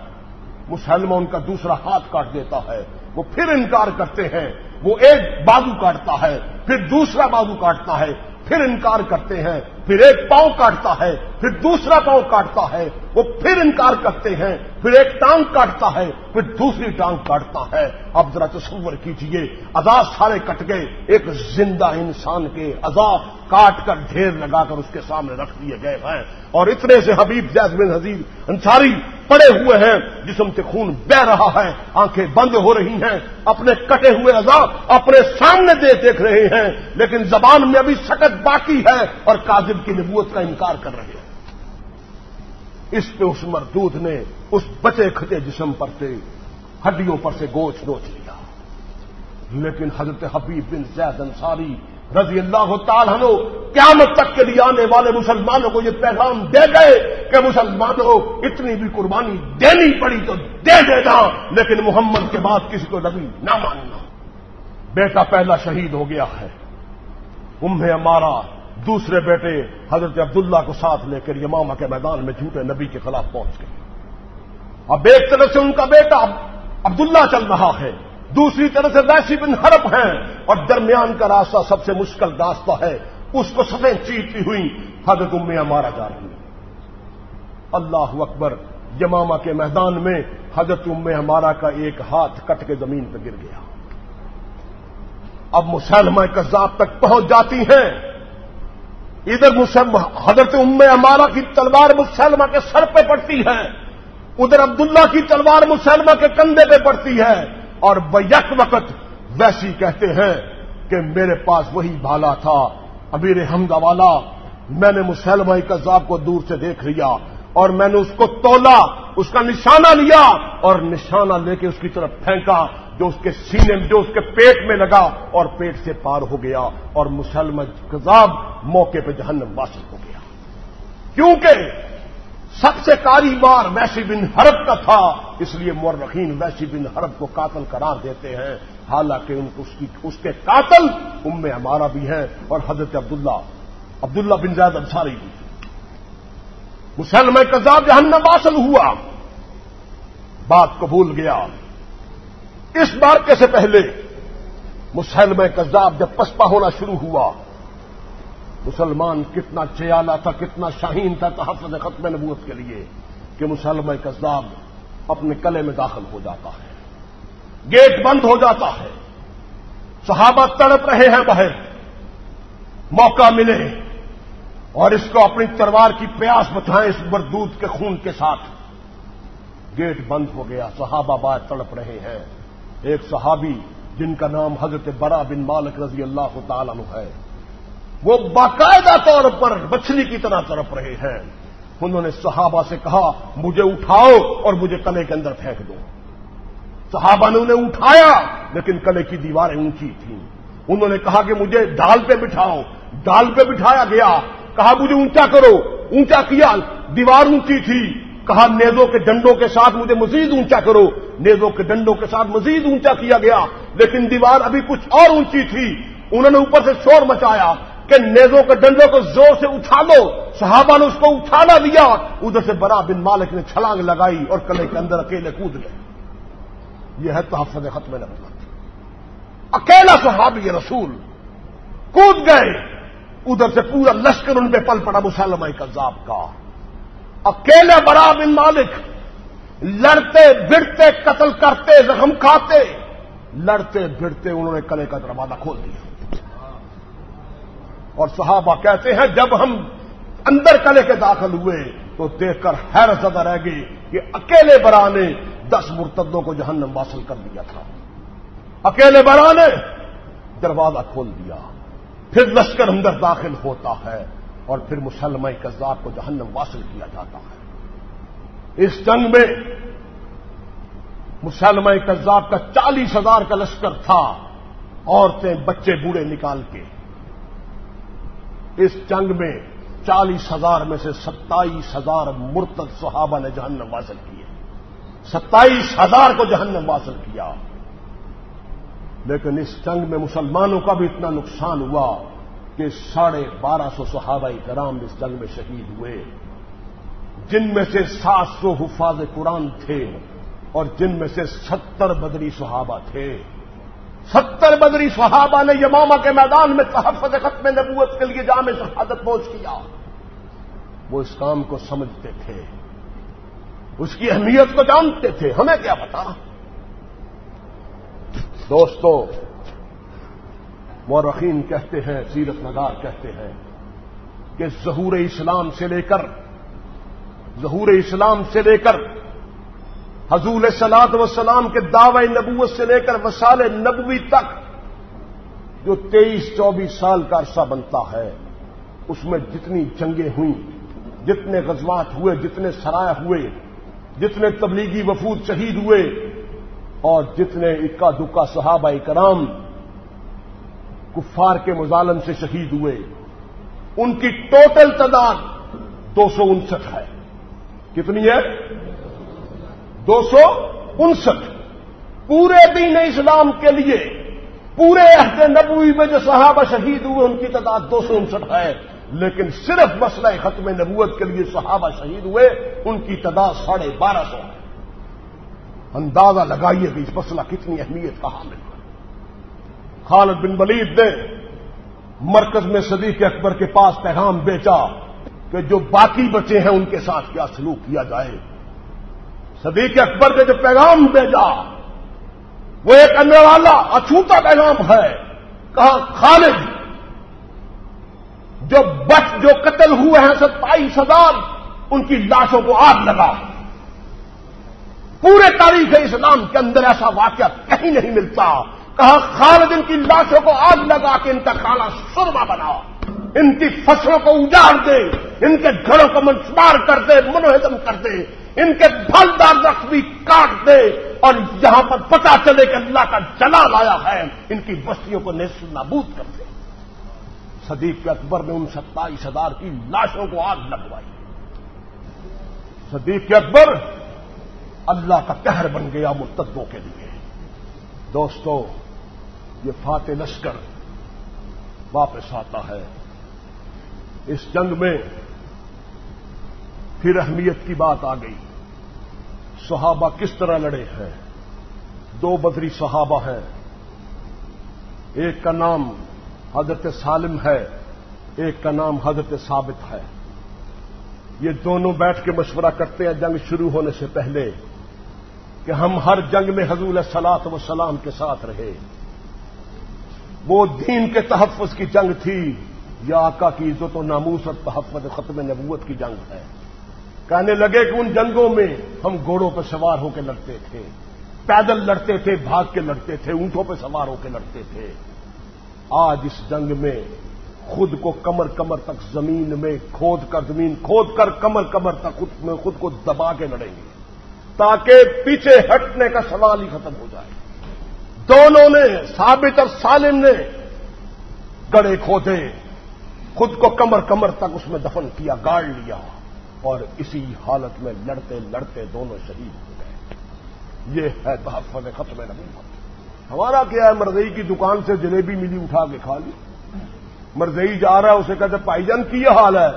مسلمہ ان کا دوسرا ہاتھ کاٹ دیتا ہے۔ وہ پھر انکار کرتے ہیں۔ وہ ایک بازو کاٹتا ہے، پھر دوسرا بازو کاٹتا ہے۔ پھر انکار کرتے ہیں۔ پھر ایک پاؤں کاٹتا ہے، پھر دوسرا پاؤں کاٹتا ہے، وہ پھر انکار کرتے ہیں، پھر ایک ٹانگ کاٹتا ہے، پھر دوسری ٹانگ کاٹتا ہے۔ اب ذرا تصور کیجیے، عذاب سارے کٹ گئے، ایک زندہ انسان کے عذاب کاٹ کر ڈھیر لگا کر اس کے سامنے رکھ دیے گئے ہیں۔ اور اتنے سے حبیب جیسمین حزیب انصاری پڑے ہوئے ہیں، جسم سے خون بہ رہا ہے، آنکھیں بند ہو رہی ہیں، اپنے کٹے ہوئے عذاب اپنے سامنے دے دیکھ رہے ہیں، لیکن زبان میں ابھی سکت باقی ہے اور کاذب کی نبوت کا انکار کر رہے ہیں۔ اس پہ اس مردود نے اس بچے کھٹے جسم پر سے ہڈیوں پر سے گوچ نوچ لیا۔ لیکن حضرت حبیب بن زید انصاری رضی اللہ تعالیٰ قیامت تک کے لیے آنے والے مسلمانوں کو یہ پیغام دے گئے کہ مسلمانوں اتنی بھی قربانی دینی پڑی تو دے دینا، لیکن محمد کے بعد کسی کو نبی نہ ماننا۔ بیٹا پہلا شہید ہو گیا ہے۔ انہیں ہمارا دوسرے بیٹے حضرت عبداللہ کو ساتھ لے کر یماما کے میدان میں جھوٹے نبی کے خلاف پہنچ گئے۔ اب ایک طرف سے ان کا بیٹا عبداللہ چل رہا ہے، دوسری طرف سے ویسی بن حرب ہیں اور درمیان کا راستہ سب سے مشکل راستہ ہے۔ اس کو سفید چیٹتی ہوئی حضرت امیاں مارا جا رہی اللہ اکبر یماما کے میدان میں حضرت ام ہمارا کا ایک ہاتھ کٹ کے زمین پہ گر گیا۔ اب مسلمہ کذاب تک پہنچ جاتی ہیں۔ ادھر حضرت ام ہمارا کی تلوار مسلمہ کے سر پہ پڑتی ہے، ادھر عبداللہ کی تلوار مسلمہ کے کندھے پہ پڑتی ہے۔ اور بیک وقت ویسی کہتے ہیں کہ میرے پاس وہی بھالا تھا، امیر حمدہ والا، میں نے مسلمہ کذاب کو دور سے دیکھ لیا اور میں نے اس کو تولا، اس کا نشانہ لیا اور نشانہ لے کے اس کی طرف پھینکا۔ جو اس کے سینے میں جو اس کے پیٹ میں لگا اور پیٹ سے پار ہو گیا اور مسلم کذاب موقع پہ جہنم واصل ہو گیا۔ کیونکہ سب سے کاری بار ویسی بن حرب کا تھا اس لیے مورخین ویسی بن حرب کو قاتل قرار دیتے ہیں۔ حالانکہ ان کو اس, کی اس کے قاتل ام میں ہمارا بھی ہے اور حضرت عبداللہ عبداللہ بن زید انصاری بھی۔ مسلم کذاب جہنم واصل ہوا۔ بات کو بھول گیا۔ اس بار سے پہلے مسلم کذاب جب پسپا ہونا شروع ہوا، مسلمان کتنا چیالہ تھا، کتنا شاہین تھا تحفظ ختم نبوت کے لیے کہ مسلم کذاب اپنے کلے میں داخل ہو جاتا ہے، گیٹ بند ہو جاتا ہے، صحابہ تڑپ رہے ہیں باہر، موقع ملے اور اس کو اپنی تلوار کی پیاس بتائیں اس بردود کے خون کے ساتھ۔ گیٹ بند ہو گیا، صحابہ باہر تڑپ رہے ہیں۔ ایک صحابی جن کا نام حضرت برا بن مالک رضی اللہ تعالیٰ ہے، وہ باقاعدہ طور پر مچھلی کی طرح تڑپ رہے ہیں۔ انہوں نے صحابہ سے کہا، مجھے اٹھاؤ اور مجھے کلے کے اندر پھینک دو۔ صحابہ نے انہیں اٹھایا، لیکن کلے کی دیواریں اونچی تھیں۔ انہوں نے کہا کہ مجھے ڈال پہ بٹھاؤ۔ ڈال پہ بٹھایا گیا۔ کہا، مجھے اونچا کرو۔ اونچا کیا، دیوار اونچی تھی۔ کہا نیزوں کے ڈنڈوں کے ساتھ مجھے مزید اونچا کرو۔ نیزوں کے ڈنڈوں کے ساتھ مزید اونچا کیا گیا، لیکن دیوار ابھی کچھ اور اونچی تھی۔ انہوں نے اوپر سے شور مچایا کہ نیزوں کے ڈنڈوں کو زور سے اٹھا لو صحابہ نے اس کو اٹھانا دیا ادھر سے برا بن مالک نے چھلانگ لگائی اور کلے کے اندر اکیلے کود گئے۔ یہ ہے تحفظ ختم نبوت اکیلا صحابی رسول کود گئے۔ ادھر سے پورا لشکر ان پہ پل پڑا مسلم کذاب کا۔ اکیلے برا بن مالک، لڑتے بڑتے قتل کرتے، زخم کھاتے، لڑتے، بھڑتے انہوں نے کلے کا دروازہ کھول دیا۔ اور صحابہ کہتے ہیں، جب ہم اندر کلے کے داخل ہوئے تو دیکھ کر حیرت زدہ رہ گئی کہ اکیلے برا نے دس مرتدوں کو جہنم واصل کر دیا تھا۔ اکیلے برا نے دروازہ کھول دیا۔ پھر لشکر اندر داخل ہوتا ہے۔ اور پھر مسلمہ کذاب کو جہنم واصل کیا جاتا ہے۔ اس جنگ میں مسلمہ کذاب کا چالیس ہزار کا لشکر تھا، عورتیں، بچے، بوڑھے نکال کے۔ اس جنگ میں چالیس ہزار میں سے ستائیس ہزار مرتد صحابہ نے جہنم واصل کیے۔ ستائیس ہزار کو جہنم واصل کیا۔ لیکن اس جنگ میں مسلمانوں کا بھی اتنا نقصان ہوا۔ کہ ساڑھے بارہ سو صحابہ کرام اس جنگ میں شہید ہوئے۔ جن میں سے سات سو حفاظ قرآن تھے اور جن میں سے ستر بدری صحابہ تھے۔ ستر بدری صحابہ نے یماما کے میدان میں تحفظ ختم نبوت کے لیے جامع شہادت پہنچ کیا۔ وہ اس کام کو سمجھتے تھے۔ اس کی اہمیت کو جانتے تھے۔ ہمیں کیا پتا؟ دوستوں مورخین کہتے ہیں، سیرت نگار کہتے ہیں کہ ظہور اسلام سے لے کر، ظہور اسلام سے لے کر، حضور سلاد وسلام کے دعوی نبوت سے لے کر وسال نبوی تک جو تیئیس، چوبیس سال کا عرصہ بنتا ہے، اس میں جتنی جنگیں ہوئیں، جتنے غزوات ہوئے، جتنے سرائے ہوئے، جتنے تبلیغی وفود شہید ہوئے، اور جتنے اکا دکا صحابہ کرام کفار کے مظالم سے شہید ہوئے۔ ان کی ٹوٹل تعداد دو سو انسٹھ ہے۔ کتنی ہے؟ دو سو انسٹھ۔ پورے دین اسلام کے لیے، پورے عہد نبوی میں جو صحابہ شہید ہوئے، ان کی تعداد دو سو انسٹھ ہے۔ لیکن صرف مسئلہ ختم نبوت کے لیے صحابہ شہید ہوئے، ان کی تعداد ساڑھے بارہ سو ہے۔ اندازہ لگائیے کہ اس مسئلہ کتنی اہمیت کا حامل ہے خالد بن ولید نے مرکز میں صدیق اکبر کے پاس پیغام بیچا کہ جو باقی بچے ہیں ان کے ساتھ کیا سلوک کیا جائے۔ صدیق اکبر نے جو پیغام بھیجا، وہ ایک کرنے والا اچھوتا پیغام ہے۔ کہا، خالد، جو بچ، جو قتل ہوئے ہیں ستائیس ہزار، ان کی لاشوں کو آگ لگا۔ پورے تاریخ اسلام کے اندر ایسا واقعہ کہیں نہیں ملتا۔ کہا خالد ان کی لاشوں کو آگ لگا کے ان کا کالا سرما بنا ان کی فصلوں کو اجاڑ دے، ان کے گھروں کو منسمار کر دے منوہدم کر دے۔ ان کے پھلدار رقص بھی کاٹ دے۔ اور جہاں پر پتا چلے کہ اللہ کا جلال آیا ہے۔ ان کی بستیوں کو نیس نابود کر دے۔ صدیق کے اکبر نے ان ستائیس ہزار کی لاشوں کو آگ لگوائی۔ صدیق کے اکبر، اللہ کا قہر بن گیا مرتدوں کے لیے۔ دوستو یہ فاتح لشکر واپس آتا ہے۔ اس جنگ میں پھر اہمیت کی بات آ گئی۔ صحابہ کس طرح لڑے ہیں؟ دو بدری صحابہ ہیں۔ ایک کا نام حضرت سالم ہے، ایک کا نام حضرت ثابت ہے۔ یہ دونوں بیٹھ کے مشورہ کرتے ہیں جنگ شروع ہونے سے پہلے کہ ہم ہر جنگ میں حضور سلاط و سلام کے ساتھ رہے۔ وہ دین کے تحفظ کی جنگ تھی۔ یا آقا کی عزت و ناموس اور تحفظ ختم نبوت کی جنگ ہے۔ کہنے لگے کہ ان جنگوں میں ہم گھوڑوں پہ سوار ہو کے لڑتے تھے۔ پیدل لڑتے تھے، بھاگ کے لڑتے تھے، اونٹوں پہ سوار ہو کے لڑتے تھے۔ آج اس جنگ میں خود کو کمر کمر تک زمین میں کھود کر، زمین کھود کر، کمر کمر تک خود میں خود کو دبا کے لڑیں گے۔ تاکہ پیچھے ہٹنے کا سوال ہی ختم ہو جائے۔ دونوں نے، ثابت اور سالم نے گڑے کھودے۔ خود کو کمر کمر تک اس میں دفن کیا، گاڑ لیا اور اسی حالت میں لڑتے لڑتے دونوں شہید ہو گئے۔ یہ ہے تحفظ ختم نبی۔ ہمارا کیا ہے مرزئی کی دکان سے جلیبی ملی، اٹھا کے کھا لی۔ مرزئی جا رہا ہے، اسے کہتے پائی جان، کی یہ حال ہے؟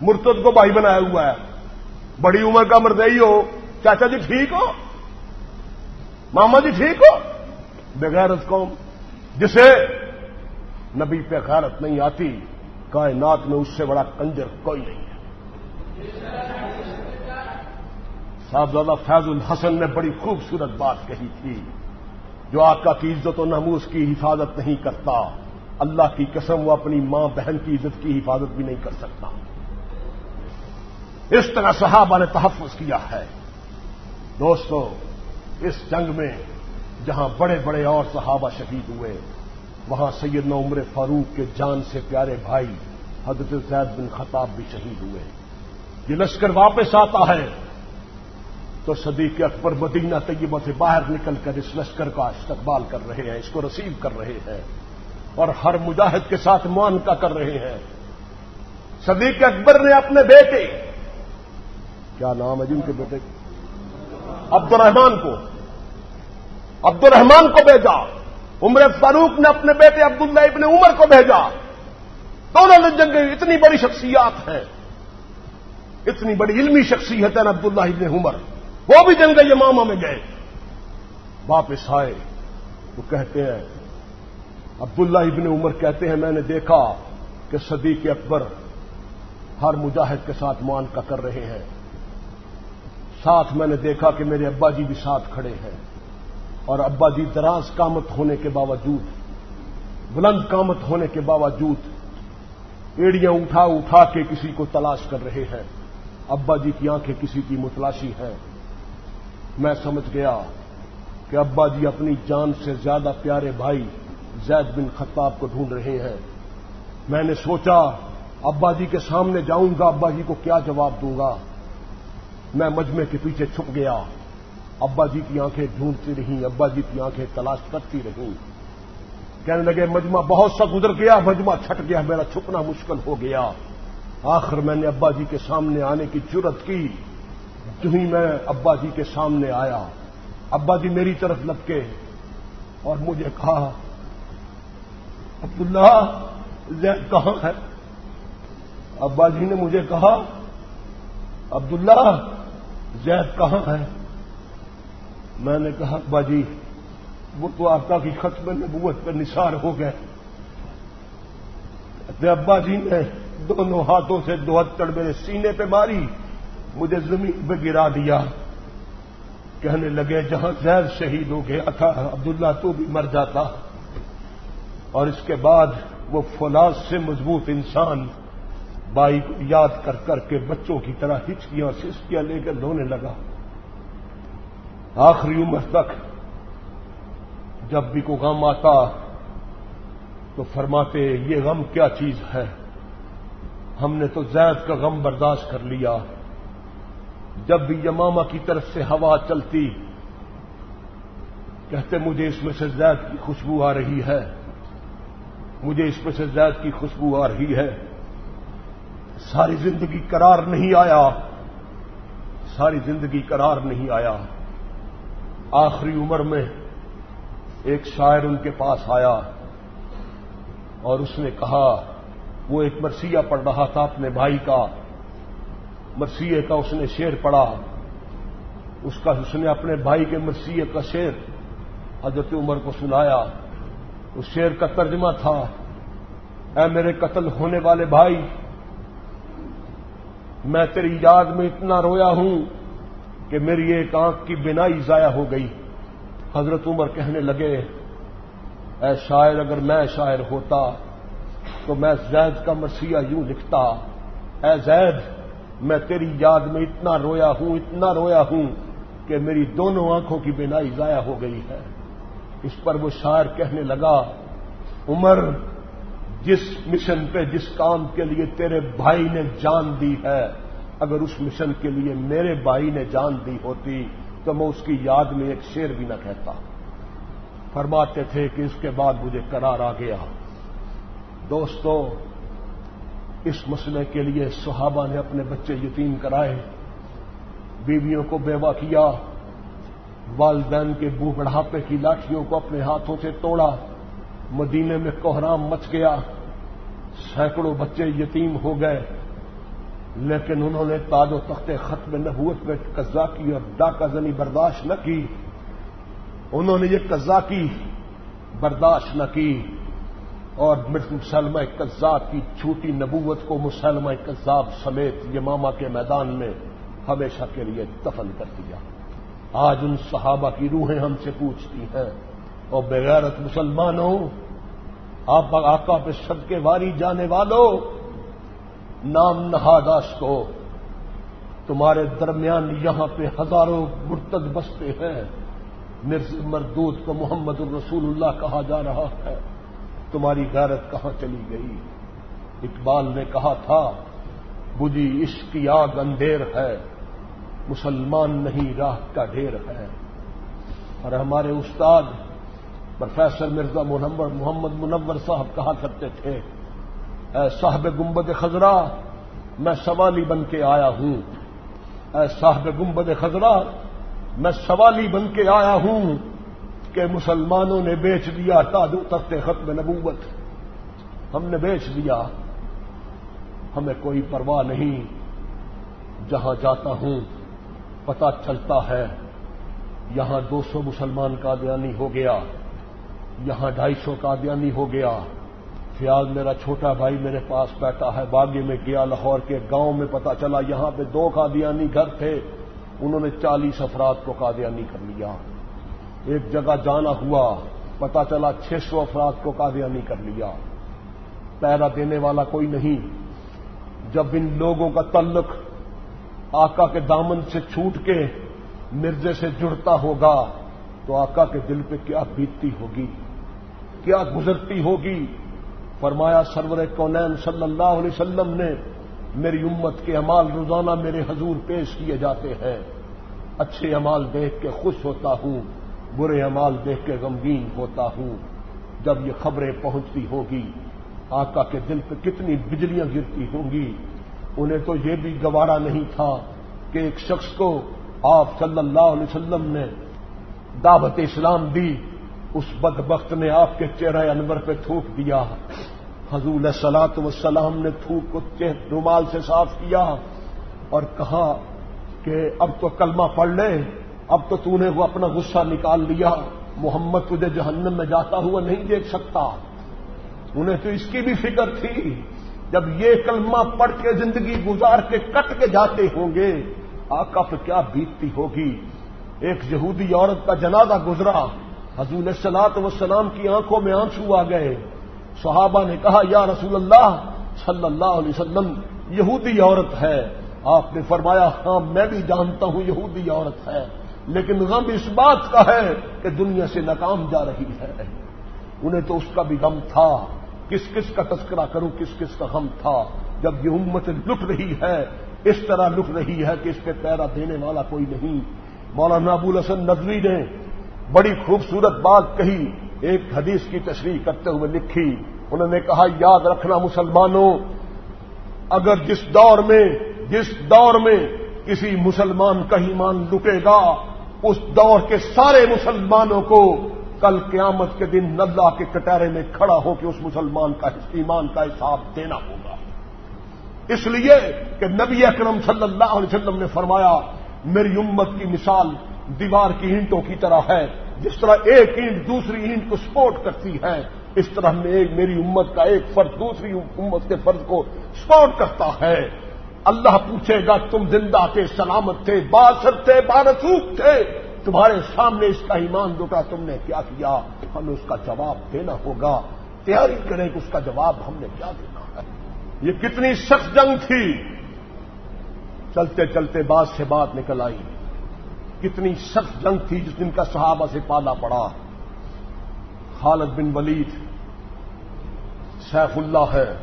مرتد کو بھائی بنایا ہوا ہے۔ بڑی عمر کا مرزئی ہو۔ چاچا جی ٹھیک ہو؟ ماما جی ٹھیک ہو؟ بغیرت قوم، جسے نبی پہ غیرت نہیں آتی، کائنات میں اس سے بڑا کنجر کوئی نہیں ہے۔ صاحبزادہ فیض الحسن نے بڑی خوبصورت بات کہی تھی، جو آقا کی عزت و نموز کی حفاظت نہیں کرتا، اللہ کی قسم وہ اپنی ماں بہن کی عزت کی حفاظت بھی نہیں کر سکتا۔ اس طرح صحابہ نے تحفظ کیا ہے۔ دوستو، اس جنگ میں جہاں بڑے بڑے اور صحابہ شہید ہوئے، وہاں سیدنا عمر فاروق کے جان سے پیارے بھائی حضرت زید بن خطاب بھی شہید ہوئے۔ یہ لشکر واپس آتا ہے۔ تو صدیق اکبر مدینہ طیبہ سے باہر نکل کر اس لشکر کا استقبال کر رہے ہیں، اس کو رسیو کر رہے ہیں اور ہر مجاہد کے ساتھ معانقہ کر رہے ہیں۔ صدیق اکبر نے اپنے بیٹے، کیا نام ہے جن کے بیٹے؟ عبد الرحمان کو۔ عبد الرحمان کو بھیجا، عمر فاروق نے اپنے بیٹے عبداللہ ابن عمر کو بھیجا۔ دونوں نے جنگ اتنی بڑی شخصیات ہیں۔ اتنی بڑی علمی شخصیت ہے عبداللہ ابن عمر۔ وہ بھی جنگ یمامہ میں گئے۔ واپس آئے۔ تو کہتے ہیں، عبداللہ ابن عمر کہتے ہیں، میں نے دیکھا کہ صدیق اکبر ہر مجاہد کے ساتھ مان کا کر رہے ہیں۔ ساتھ میں نے دیکھا کہ میرے ابا جی بھی ساتھ کھڑے ہیں۔ اور ابا جی دراز کامت ہونے کے باوجود، بلند کامت ہونے کے باوجود ایڑیاں اٹھا اٹھا کے کسی کو تلاش کر رہے ہیں۔ ابا جی کی آنکھیں کسی کی متلاشی ہیں۔ میں سمجھ گیا کہ ابا جی اپنی جان سے زیادہ پیارے بھائی زید بن خطاب کو ڈھونڈ رہے ہیں۔ میں نے سوچا، ابا جی کے سامنے جاؤں گا، ابا جی کو کیا جواب دوں گا؟ میں مجمے کے پیچھے چھپ گیا۔ ابا جی کی آنکھیں ڈھونڈتی رہیں، ابا جی کی آنکھیں تلاش کرتی رہیں۔ کہنے لگے، مجمع بہت سا گزر گیا، مجمع چھٹ گیا، میرا چھپنا مشکل ہو گیا۔ آخر میں نے ابا جی کے سامنے آنے کی ضرورت کی۔ جو ہی میں ابا جی کے سامنے آیا۔ ابا جی میری طرف لپکے اور مجھے کہا، عبداللہ، زید کہاں ہے؟ ابا جی نے مجھے کہا، عبداللہ، زید کہاں ہے؟ میں نے کہا ابا جی وہ تو آپ کا کی ختم نبوت پہ نثار ہو گئے ابا جی نے دونوں ہاتھوں سے دو ہتڑ میرے سینے پہ ماری، مجھے زمین پہ گرا دیا۔ کہنے لگے، جہاں زیر شہید ہو گیا تھا، عبداللہ تو بھی مر جاتا۔ اور اس کے بعد وہ فولاز سے مضبوط انسان بائی کو یاد کر کر کے بچوں کی طرح ہچکیاں، سسکیاں لے کر دھونے لگا۔ آخری عمر تک جب بھی کوئی غم آتا تو فرماتے یہ غم کیا چیز ہے؟ ہم نے تو زید کا غم برداشت کر لیا۔ جب بھی یماما کی طرف سے ہوا چلتی، کہتے، مجھے اس میں سے زید کی خوشبو آ رہی ہے۔ مجھے اس میں سے زید کی خوشبو آ رہی ہے۔ ساری زندگی قرار نہیں آیا۔ ساری زندگی قرار نہیں آیا۔ آخری عمر میں ایک شاعر ان کے پاس آیا اور اس نے کہا، وہ ایک مرثیہ پڑھ رہا تھا اپنے بھائی کا۔ مرثیے کا اس نے شیر پڑھا۔ اس کا اس نے اپنے بھائی کے مرثیے کا شیر حضرت عمر کو سنایا۔ اس شیر کا ترجمہ تھا، اے میرے قتل ہونے والے بھائی، میں تیری یاد میں اتنا رویا ہوں کہ میری ایک آنکھ کی بینائی ضائع ہو گئی۔ حضرت عمر کہنے لگے، اے شاعر، اگر میں شاعر ہوتا تو میں زید کا مرثیہ یوں لکھتا، اے زید، میں تیری یاد میں اتنا رویا ہوں، اتنا رویا ہوں کہ میری دونوں آنکھوں کی بینائی ضائع ہو گئی ہے۔ اس پر وہ شاعر کہنے لگا، عمر، جس مشن پہ، جس کام کے لیے تیرے بھائی نے جان دی ہے اگر اس مشن کے لیے میرے بھائی نے جان دی ہوتی تو میں اس کی یاد میں ایک شیر بھی نہ کہتا۔ فرماتے تھے کہ اس کے بعد مجھے قرار آ گیا۔ دوستو، اس مسئلے کے لیے صحابہ نے اپنے بچے یتیم کرائے۔ بیویوں کو بیوہ کیا۔ والدین کے بو بڑھاپے کی لاٹھیوں کو اپنے ہاتھوں سے توڑا۔ مدینے میں کوہرام مچ گیا۔ سینکڑوں بچے یتیم ہو گئے۔ لیکن انہوں نے تاج و تخت ختم نبوت میں قزا کی اور ڈاکہ زنی برداشت نہ کی۔ انہوں نے یہ قزا کی، برداشت نہ کی۔ اور مسلمہ قزاب کی چھوٹی نبوت کو مسلمہ قزاب سمیت یماما کے میدان میں ہمیشہ کے لیے دفن کر دیا۔ آج ان صحابہ کی روحیں ہم سے پوچھتی ہیں اور بغیرت مسلمانوں، آپ آقا پہ سب کے واری جانے والوں نام نہاداش کو۔ تمہارے درمیان یہاں پہ ہزاروں مرتد بستے ہیں۔ مرز مردود کو محمد الرسول اللہ کہا جا رہا ہے۔ تمہاری غیرت کہاں چلی گئی؟ اقبال نے کہا تھا بجی عشق کی آگ اندھیر ہے۔ مسلمان نہیں، راہ کا ڈھیر ہے۔ اور ہمارے استاد پروفیسر مرزا محمد منور صاحب کہا کرتے تھے اے صاحب گنبد خزرا میں سوالی بن کے آیا ہوں۔ اے صاحب گنبد خزرا میں سوالی بن کے آیا ہوں کہ مسلمانوں نے بیچ دیا تادو تخت ختم نبوت۔ ہم نے بیچ دیا۔ ہمیں کوئی پرواہ نہیں۔ جہاں جاتا ہوں پتا چلتا ہے۔ یہاں دو سو مسلمان قادیانی ہو گیا۔ یہاں ڈھائی سو قادیانی ہو گیا۔ فیاض میرا چھوٹا بھائی میرے پاس بیٹھا ہے، باغی میں گیا لاہور کے گاؤں میں پتا چلا یہاں پہ دو قادیانی گھر تھے۔ انہوں نے چالیس افراد کو قادیانی کر لیا۔ ایک جگہ جانا ہوا، پتا چلا چھ سو افراد کو قادیانی کر لیا۔ پیرا دینے والا کوئی نہیں۔ جب ان لوگوں کا تعلق آقا کے دامن سے چھوٹ کے مرزے سے جڑتا ہوگا، تو آقا کے دل پہ کیا بیتتی ہوگی؟ کیا گزرتی ہوگی؟ فرمایا، سرور کونین صلی اللہ علیہ وسلم نے میری امت کے امال روزانہ میرے حضور پیش کیے جاتے ہیں۔ اچھے امال دیکھ کے خوش ہوتا ہوں، برے امال دیکھ کے غمگین ہوتا ہوں۔ جب یہ خبریں پہنچتی ہوگی، آقا کے دل پہ کتنی بجلیاں گرتی ہوں گی۔ انہیں تو یہ بھی گوارا نہیں تھا کہ ایک شخص کو آپ صلی اللہ علیہ وسلم نے دعوت اسلام دی اس بدبخت نے آپ کے چہرہ انور پہ تھوک دیا۔ حضور سلاط وسلام نے تھوک کو رومال سے صاف کیا اور کہا کہ اب تو کلمہ پڑھ لے، اب تو تو نے وہ اپنا غصہ نکال لیا۔ محمد تجھے جہنم میں جاتا ہوا نہیں دیکھ سکتا۔ انہیں تو اس کی بھی فکر تھی، جب یہ کلمہ پڑھ کے زندگی گزار کے کٹ کے جاتے ہوں گے، آقا پہ کیا بیتتی ہوگی۔ ایک یہودی عورت کا جنازہ گزرا۔ حضور سلاط وسلام کی آنکھوں میں آنسو آ گئے۔ صحابہ نے کہا، یا رسول اللہ صلی اللہ علیہ وسلم، یہودی عورت ہے۔ آپ نے فرمایا ہاں میں بھی جانتا ہوں، یہودی عورت ہے۔ لیکن غم اس بات کا ہے کہ دنیا سے ناکام جا رہی ہے۔ انہیں تو اس کا بھی غم تھا۔ کس کس کا تذکرہ کروں، کس کس کا غم تھا؟ جب یہ امت لٹ رہی ہے، اس طرح لٹ رہی ہے کہ اس پہ پیرا دینے والا کوئی نہیں۔ مولانا ابو الحسن ندوی نے بڑی خوبصورت بات کہی، ایک حدیث کی تشریح کرتے ہوئے لکھی۔ انہوں نے کہا، یاد رکھنا مسلمانوں، اگر جس دور میں، جس دور میں کسی مسلمان کا ایمان لٹے گا، اس دور کے سارے مسلمانوں کو کل قیامت کے دن ندا کے کٹارے میں کھڑا ہو کے اس مسلمان کا ایمان کا حساب دینا ہوگا۔ اس لیے کہ نبی اکرم صلی اللہ علیہ وسلم نے فرمایا، میری امت کی مثال دیوار کی اینٹوں کی طرح ہے۔ جس طرح ایک اینٹ دوسری اینٹ کو سپورٹ کرتی ہے، اس طرح میں ایک میری امت کا ایک فرد دوسری امت کے فرد کو سپورٹ کرتا ہے۔ اللہ پوچھے گا، تم زندہ تھے، سلامت تھے، باسر تھے، بارسوخ تھے۔ تمہارے سامنے اس کا ایمان لوٹا، تم نے کیا کیا؟ ہمیں اس کا جواب دینا ہوگا۔ تیاری کریں کہ اس کا جواب ہم نے کیا دینا ہے۔ یہ کتنی سخت جنگ تھی۔ چلتے چلتے بات سے بات نکل آئی۔ کتنی سخت جنگ تھی جس دن کا صحابہ سے پالا پڑا۔ خالد بن ولید سیف اللہ ہے،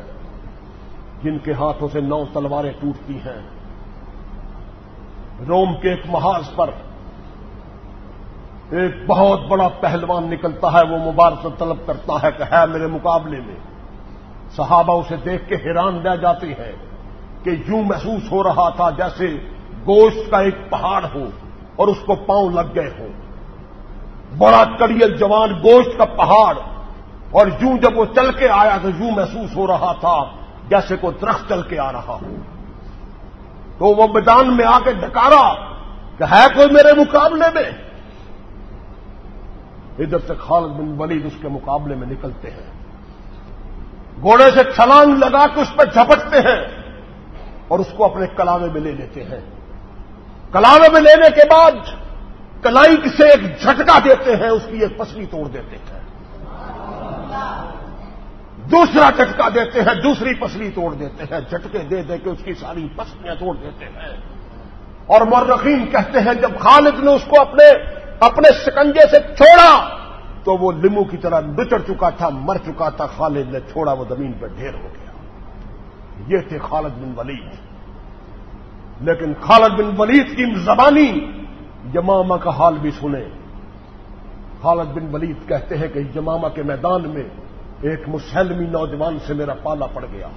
جن کے ہاتھوں سے نو تلواریں ٹوٹتی ہیں۔ روم کے ایک محاذ پر ایک بہت بڑا پہلوان نکلتا ہے، وہ مبارک طلب کرتا ہے کہ ہے میرے مقابلے میں۔ صحابہ اسے دیکھ کے حیران رہ جاتے ہیں کہ یوں محسوس ہو رہا تھا جیسے گوشت کا ایک پہاڑ ہو۔ اور اس کو پاؤں لگ گئے ہوں۔ بڑا کڑیل جوان گوشت کا پہاڑ، اور یوں جب وہ چل کے آیا تو یوں محسوس ہو رہا تھا جیسے کوئی درخت چل کے آ رہا ہو۔ تو وہ میدان میں آ کے ڈکارا کہ ہے کوئی میرے مقابلے میں؟ ادھر سے خالد بن ولید اس کے مقابلے میں نکلتے ہیں۔ گھوڑے سے چھلانگ لگا کے اس پہ جھپٹتے ہیں اور اس کو اپنے کلاوے میں لے لیتے ہیں۔ کلاوے میں لینے کے بعد کلائی سے ایک جھٹکا دیتے ہیں، اس کی ایک پسلی توڑ دیتے ہیں۔ دوسرا جھٹکا دیتے ہیں، دوسری پسلی توڑ دیتے ہیں۔ جھٹکے دے دے کے اس کی ساری پسلیاں توڑ دیتے ہیں۔ اور مرخین کہتے ہیں، جب خالد نے اس کو اپنے اپنے سکنجے سے چھوڑا، تو وہ لمو کی طرح نچڑ چکا تھا، مر چکا تھا۔ خالد نے چھوڑا، وہ زمین پہ ڈھیر ہو گیا۔ یہ تھے خالد بن ولید۔ لیکن خالد بن ولید کی زبانی جمامہ کا حال بھی سنے خالد بن ولید کہتے ہیں کہ جمامہ کے میدان میں ایک مسلمی نوجوان سے میرا پالا پڑ گیا۔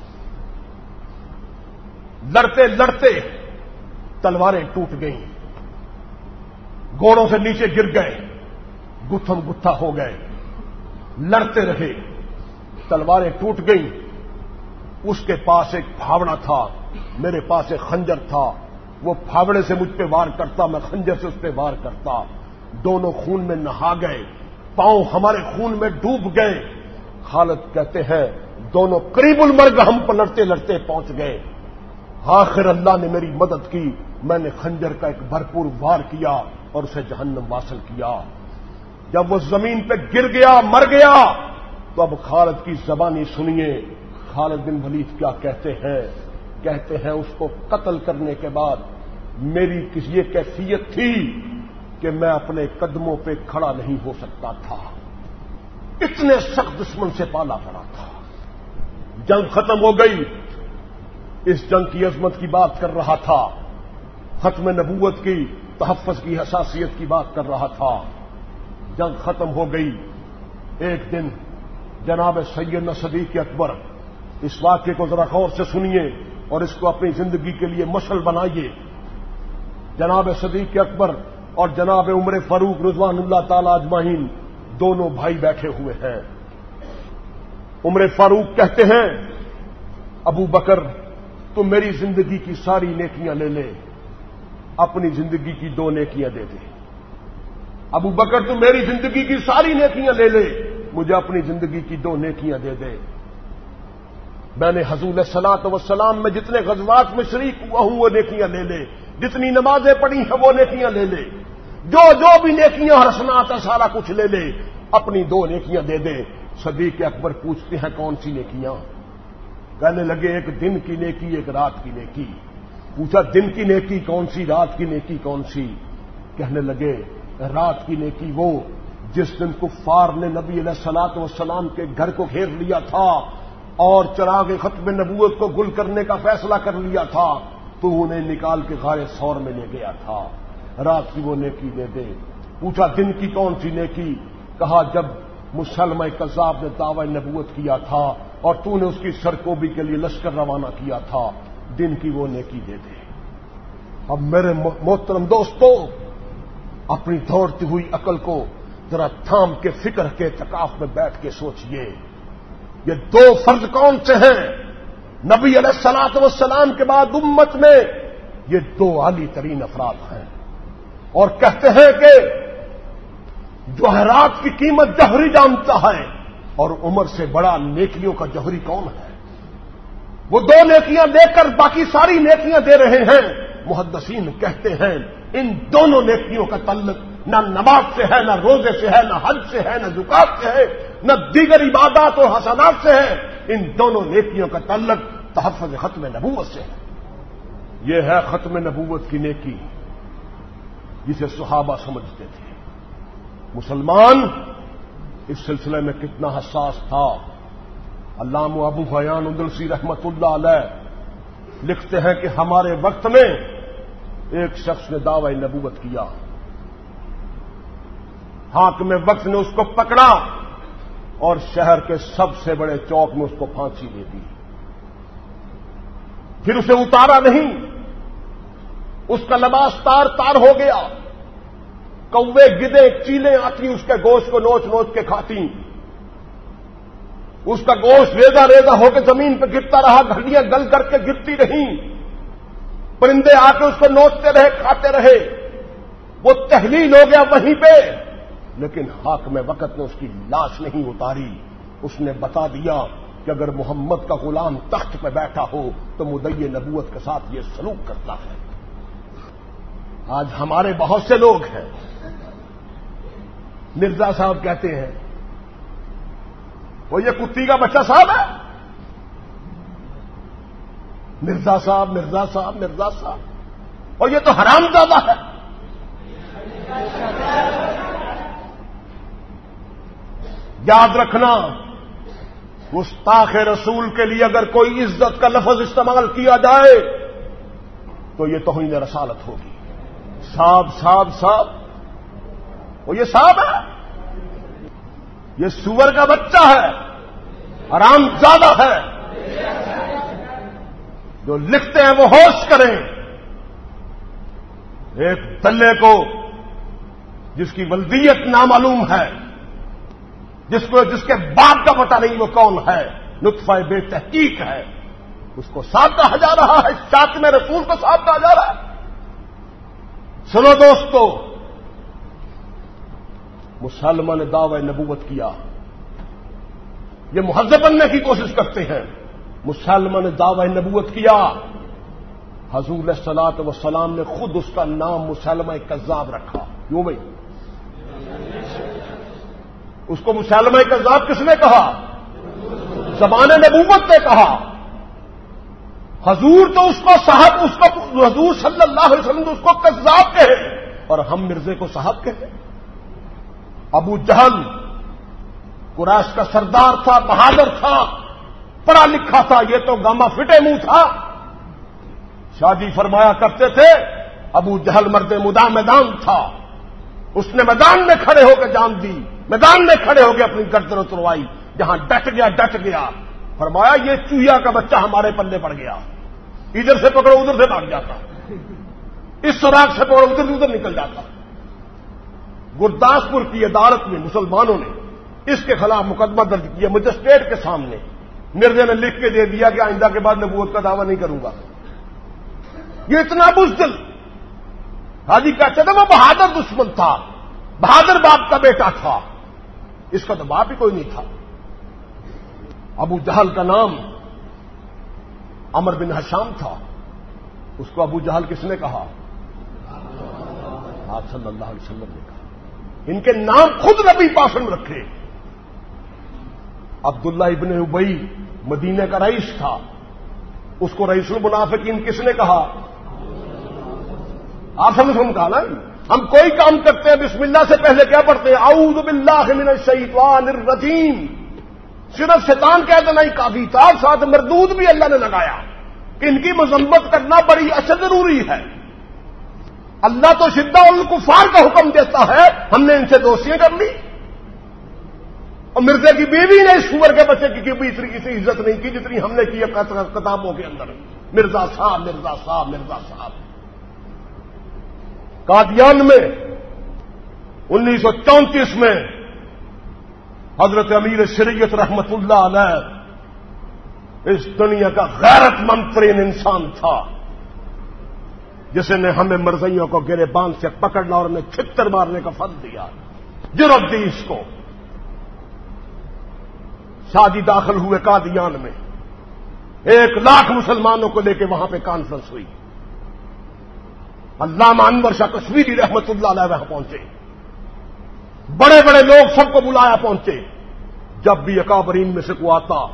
لڑتے لڑتے تلواریں ٹوٹ گئیں۔ گوڑوں سے نیچے گر گئے۔ گتھم گتھا ہو گئے۔ لڑتے رہے۔ تلواریں ٹوٹ گئیں۔ اس کے پاس ایک پھاوڑا تھا۔ میرے پاس ایک خنجر تھا، وہ پھاوڑے سے مجھ پہ وار کرتا، میں خنجر سے اس پہ وار کرتا۔ دونوں خون میں نہا گئے، پاؤں ہمارے خون میں ڈوب گئے۔ خالد کہتے ہیں، دونوں قریب المرگ ہم پر لڑتے لڑتے پہنچ گئے۔ آخر اللہ نے میری مدد کی، میں نے خنجر کا ایک بھرپور وار کیا اور اسے جہنم واصل کیا۔ جب وہ زمین پہ گر گیا، مر گیا۔ تو اب خالد کی زبانی سنیے، خالد بن ولید کیا کہتے ہیں؟ کہتے ہیں اس کو قتل کرنے کے بعد میری کسی یہ کیفیت تھی کہ میں اپنے قدموں پہ کھڑا نہیں ہو سکتا تھا۔ اتنے سخت دشمن سے پالا پڑا تھا۔ جنگ ختم ہو گئی۔ اس جنگ کی عظمت کی بات کر رہا تھا۔ ختم نبوت کی، تحفظ کی حساسیت کی بات کر رہا تھا۔ جنگ ختم ہو گئی۔ ایک دن جناب سید صدیق اکبر، اس واقعے کو ذرا غور سے سنیے۔ اور اس کو اپنی زندگی کے لیے مشل بنائیے۔ جناب صدیق اکبر اور جناب عمر فاروق رضوان اللہ تعالی اجمعین دونوں بھائی بیٹھے ہوئے ہیں۔ عمر فاروق کہتے ہیں، ابو بکر، تم میری زندگی کی ساری نیکیاں لے لے، اپنی زندگی کی دو نیکیاں دے دے۔ ابو بکر تو میری زندگی کی ساری نیکیاں لے لے، مجھے اپنی زندگی کی دو نیکیاں دے دے۔ میں نے حضور سلاط وسلام میں جتنے غزوات میں شریک ہوا ہوں، وہ نیکیاں لے لے۔ جتنی نمازیں پڑھی ہیں، وہ نیکیاں لے لے۔ جو جو بھی نیکیاں حسنات ہے، سارا کچھ لے لے۔ اپنی دو نیکیاں دے دے۔ صدیق اکبر پوچھتے ہیں، کون سی نیکیاں؟ کہنے لگے، ایک دن کی نیکی، ایک رات کی نیکی۔ پوچھا، دن کی نیکی کون سی، رات کی نیکی کون سی؟ کہنے لگے، رات کی نیکی وہ جس دن کفار نے نبی علیہ سلاط وسلام کے گھر کو گھیر لیا تھا۔ اور چراغ ختم نبوت کو گل کرنے کا فیصلہ کر لیا تھا، تو انہیں نکال کے غار سور میں لے گیا تھا۔ رات کی وہ نیکی دے دے۔ پوچھا، دن کی کون سی نیکی؟ کہا، جب مسلم کذاب نے دعوی نبوت کیا تھا اور تو نے اس کی سرکوبی کے لیے لشکر روانہ کیا تھا، دن کی وہ نیکی دے دے۔ اب میرے محترم دوستوں اپنی دوڑتی ہوئی عقل کو ذرا تھام کے فکر کے تکاف میں بیٹھ کے سوچئے۔ یہ دو فرض کون سے ہیں؟ نبی علیہ السلاط وسلام کے بعد امت میں یہ دو عالی ترین افراد ہیں۔ اور کہتے ہیں کہ جوہرات کی قیمت جوہری جانتا ہے اور عمر سے بڑا نیکیوں کا جوہری کون ہے؟ وہ دو نیکیاں دے کر باقی ساری نیکیاں دے رہے ہیں۔ محدثین کہتے ہیں ان دونوں نیکیوں کا تعلق نہ نماز سے ہے، نہ روزے سے ہے، نہ حج سے ہے، نہ زکات سے ہے، نہ دیگر عبادات اور حسنات سے ہے۔ ان دونوں نیکیوں کا تعلق تحفظ ختم نبوت سے ہے۔ یہ ہے ختم نبوت کی نیکی، جسے صحابہ سمجھتے تھے۔ مسلمان، اس سلسلے میں کتنا حساس تھا۔ علام ابو فیان ادلسی رحمت اللہ علیہ لکھتے ہیں کہ ہمارے وقت میں ایک شخص نے دعوی نبوت کیا۔ حاکم میں وقت نے اس کو پکڑا اور شہر کے سب سے بڑے چوک میں اس کو پھانسی دے دی۔ پھر اسے اتارا نہیں۔ اس کا لباس تار تار ہو گیا۔ کوے گدے چیلیں آتی، اس کے گوشت کو نوچ نوچ کے کھاتی۔ اس کا گوشت ریزا ریزا ہو کے زمین پہ گرتا رہا، گھڑیاں گل کر کے گرتی رہی۔ پرندے آ کے اس کو نوچتے رہے، کھاتے رہے۔ وہ تحلیل ہو گیا وہیں پہ۔ لیکن حاک میں وقت نے اس کی لاش نہیں اتاری۔ اس نے بتا دیا کہ اگر محمد کا غلام تخت پہ بیٹھا ہو تو مدئی نبوت کے ساتھ یہ سلوک کرتا ہے۔ آج ہمارے بہت سے لوگ ہیں۔ مرزا صاحب کہتے ہیں، وہ یہ کتی کا بچہ صاحب ہے؟ مرزا صاحب مرزا صاحب مرزا صاحب، اور یہ تو حرام زیادہ ہے۔ یاد رکھنا گستاخ رسول کے لیے اگر کوئی عزت کا لفظ استعمال کیا جائے، تو یہ توہین رسالت ہوگی۔ صاحب صاحب صاحب، وہ یہ صاحب ہے۔ یہ سور کا بچہ ہے آرام زیادہ ہے۔ جو لکھتے ہیں وہ ہوش کریں۔ ایک دلے کو جس کی ولدیت نامعلوم ہے۔ جس کو جس کے باپ کا پتہ نہیں وہ کون ہے، نطفہ بے تحقیق ہے۔ اس کو ساتھ کہا جا رہا ہے چاچ میں رسول کو ساتھ کہا جا رہا ہے۔ سنو دوستو، مسلمان نے دعوی نبوت کیا۔ یہ مہذب بننے کی کوشش کرتے ہیں۔ مسلمان نے دعوی نبوت کیا۔ حضور سلاط وسلام نے خود اس کا نام مسلمہ کذاب رکھا۔ کیوں بھائی۔ اس کو مسلمہ کذاب کس نے کہا؟ زبان نبوت نے کہا۔ حضور تو اس کو صاحب، اس کو حضور صلی اللہ علیہ وسلم اس کو کذاب کہے۔ اور ہم مرزے کو صاحب کہتے ابو جہل قریش کا سردار تھا، بہادر تھا، پڑھا لکھا تھا، یہ تو گاما فٹے منہ تھا۔ شادی فرمایا کرتے تھے، ابو جہل مرد مدا میدان تھا۔ اس نے میدان میں کھڑے ہو کے جان دی۔ میدان میں کھڑے ہو کے اپنی گردن اتروائی جہاں ڈٹ گیا ڈٹ گیا۔ فرمایا، یہ چوہیا کا بچہ ہمارے پلے پڑ گیا۔ ادھر سے پکڑو، ادھر سے بھاگ جاتا۔ اس سوراخ سے پکڑو، ادھر سے ادھر نکل جاتا۔ گرداسپور کی عدالت میں مسلمانوں نے اس کے خلاف مقدمہ درج کیا، مجسٹریٹ کے سامنے۔ مرزے نے لکھ کے دے دیا کہ آئندہ کے بعد نبوت کا دعویٰ نہیں کروں گا۔ یہ اتنا بزدل۔ حاجی کہتے تھے وہ بہادر دشمن تھا، بہادر باپ کا بیٹا تھا۔ اس کا تو باپ ہی کوئی نہیں تھا۔ ابو جہل کا نام امر بن حشام تھا۔ اس کو ابو جہل کس نے کہا؟ آپ صلی اللہ علیہ وسلم نے کہا۔ ان کے نام خود نبی پاسن رکھے۔ عبداللہ ابن ابئی مدینہ کا رئیس تھا۔ اس کو رئیس المنافقین کس نے کہا؟ آپ سمجھ ہم کہا نا۔ ہم کوئی کام کرتے ہیں، بسم اللہ سے پہلے کیا پڑھتے ہیں؟ اعوذ باللہ من الشیطان الرجیم۔ صرف شیطان کہہ دینا ہی کافی تھا ساتھ مردود بھی اللہ نے لگایا۔ کہ ان کی مذمت کرنا بڑی اچھا ضروری ہے۔ اللہ تو شدہ الکفار کا حکم دیتا ہے۔ ہم نے ان سے دوستیاں کر لی۔ اور مرزے کی بیوی نے اس سور کے بچے کی بھی اتنی کسی عزت نہیں کی جتنی ہم نے کی کتابوں کے اندر۔ مرزا صاحب مرزا صاحب مرزا صاحب۔ قادیان میں، انیس سو چونتیس میں حضرت امیر شریعت رحمت اللہ علیہ اس دنیا کا غیرت مند ترین انسان تھا جس نے ہمیں مرزیوں کو گرے باندھ سے پکڑنا اور ہمیں چھتر مارنے کا فل دیا۔ جرت دی اس کو۔ شادی داخل ہوئے قادیان میں، ایک لاکھ مسلمانوں کو لے کے وہاں پہ کانفرنس ہوئی۔ علامہ انور شاہ کشمیری رحمت اللہ علیہ وہاں پہنچے۔ بڑے بڑے لوگ سب کو بلایا پہنچے۔ جب بھی اکابرین میں سے کو آتا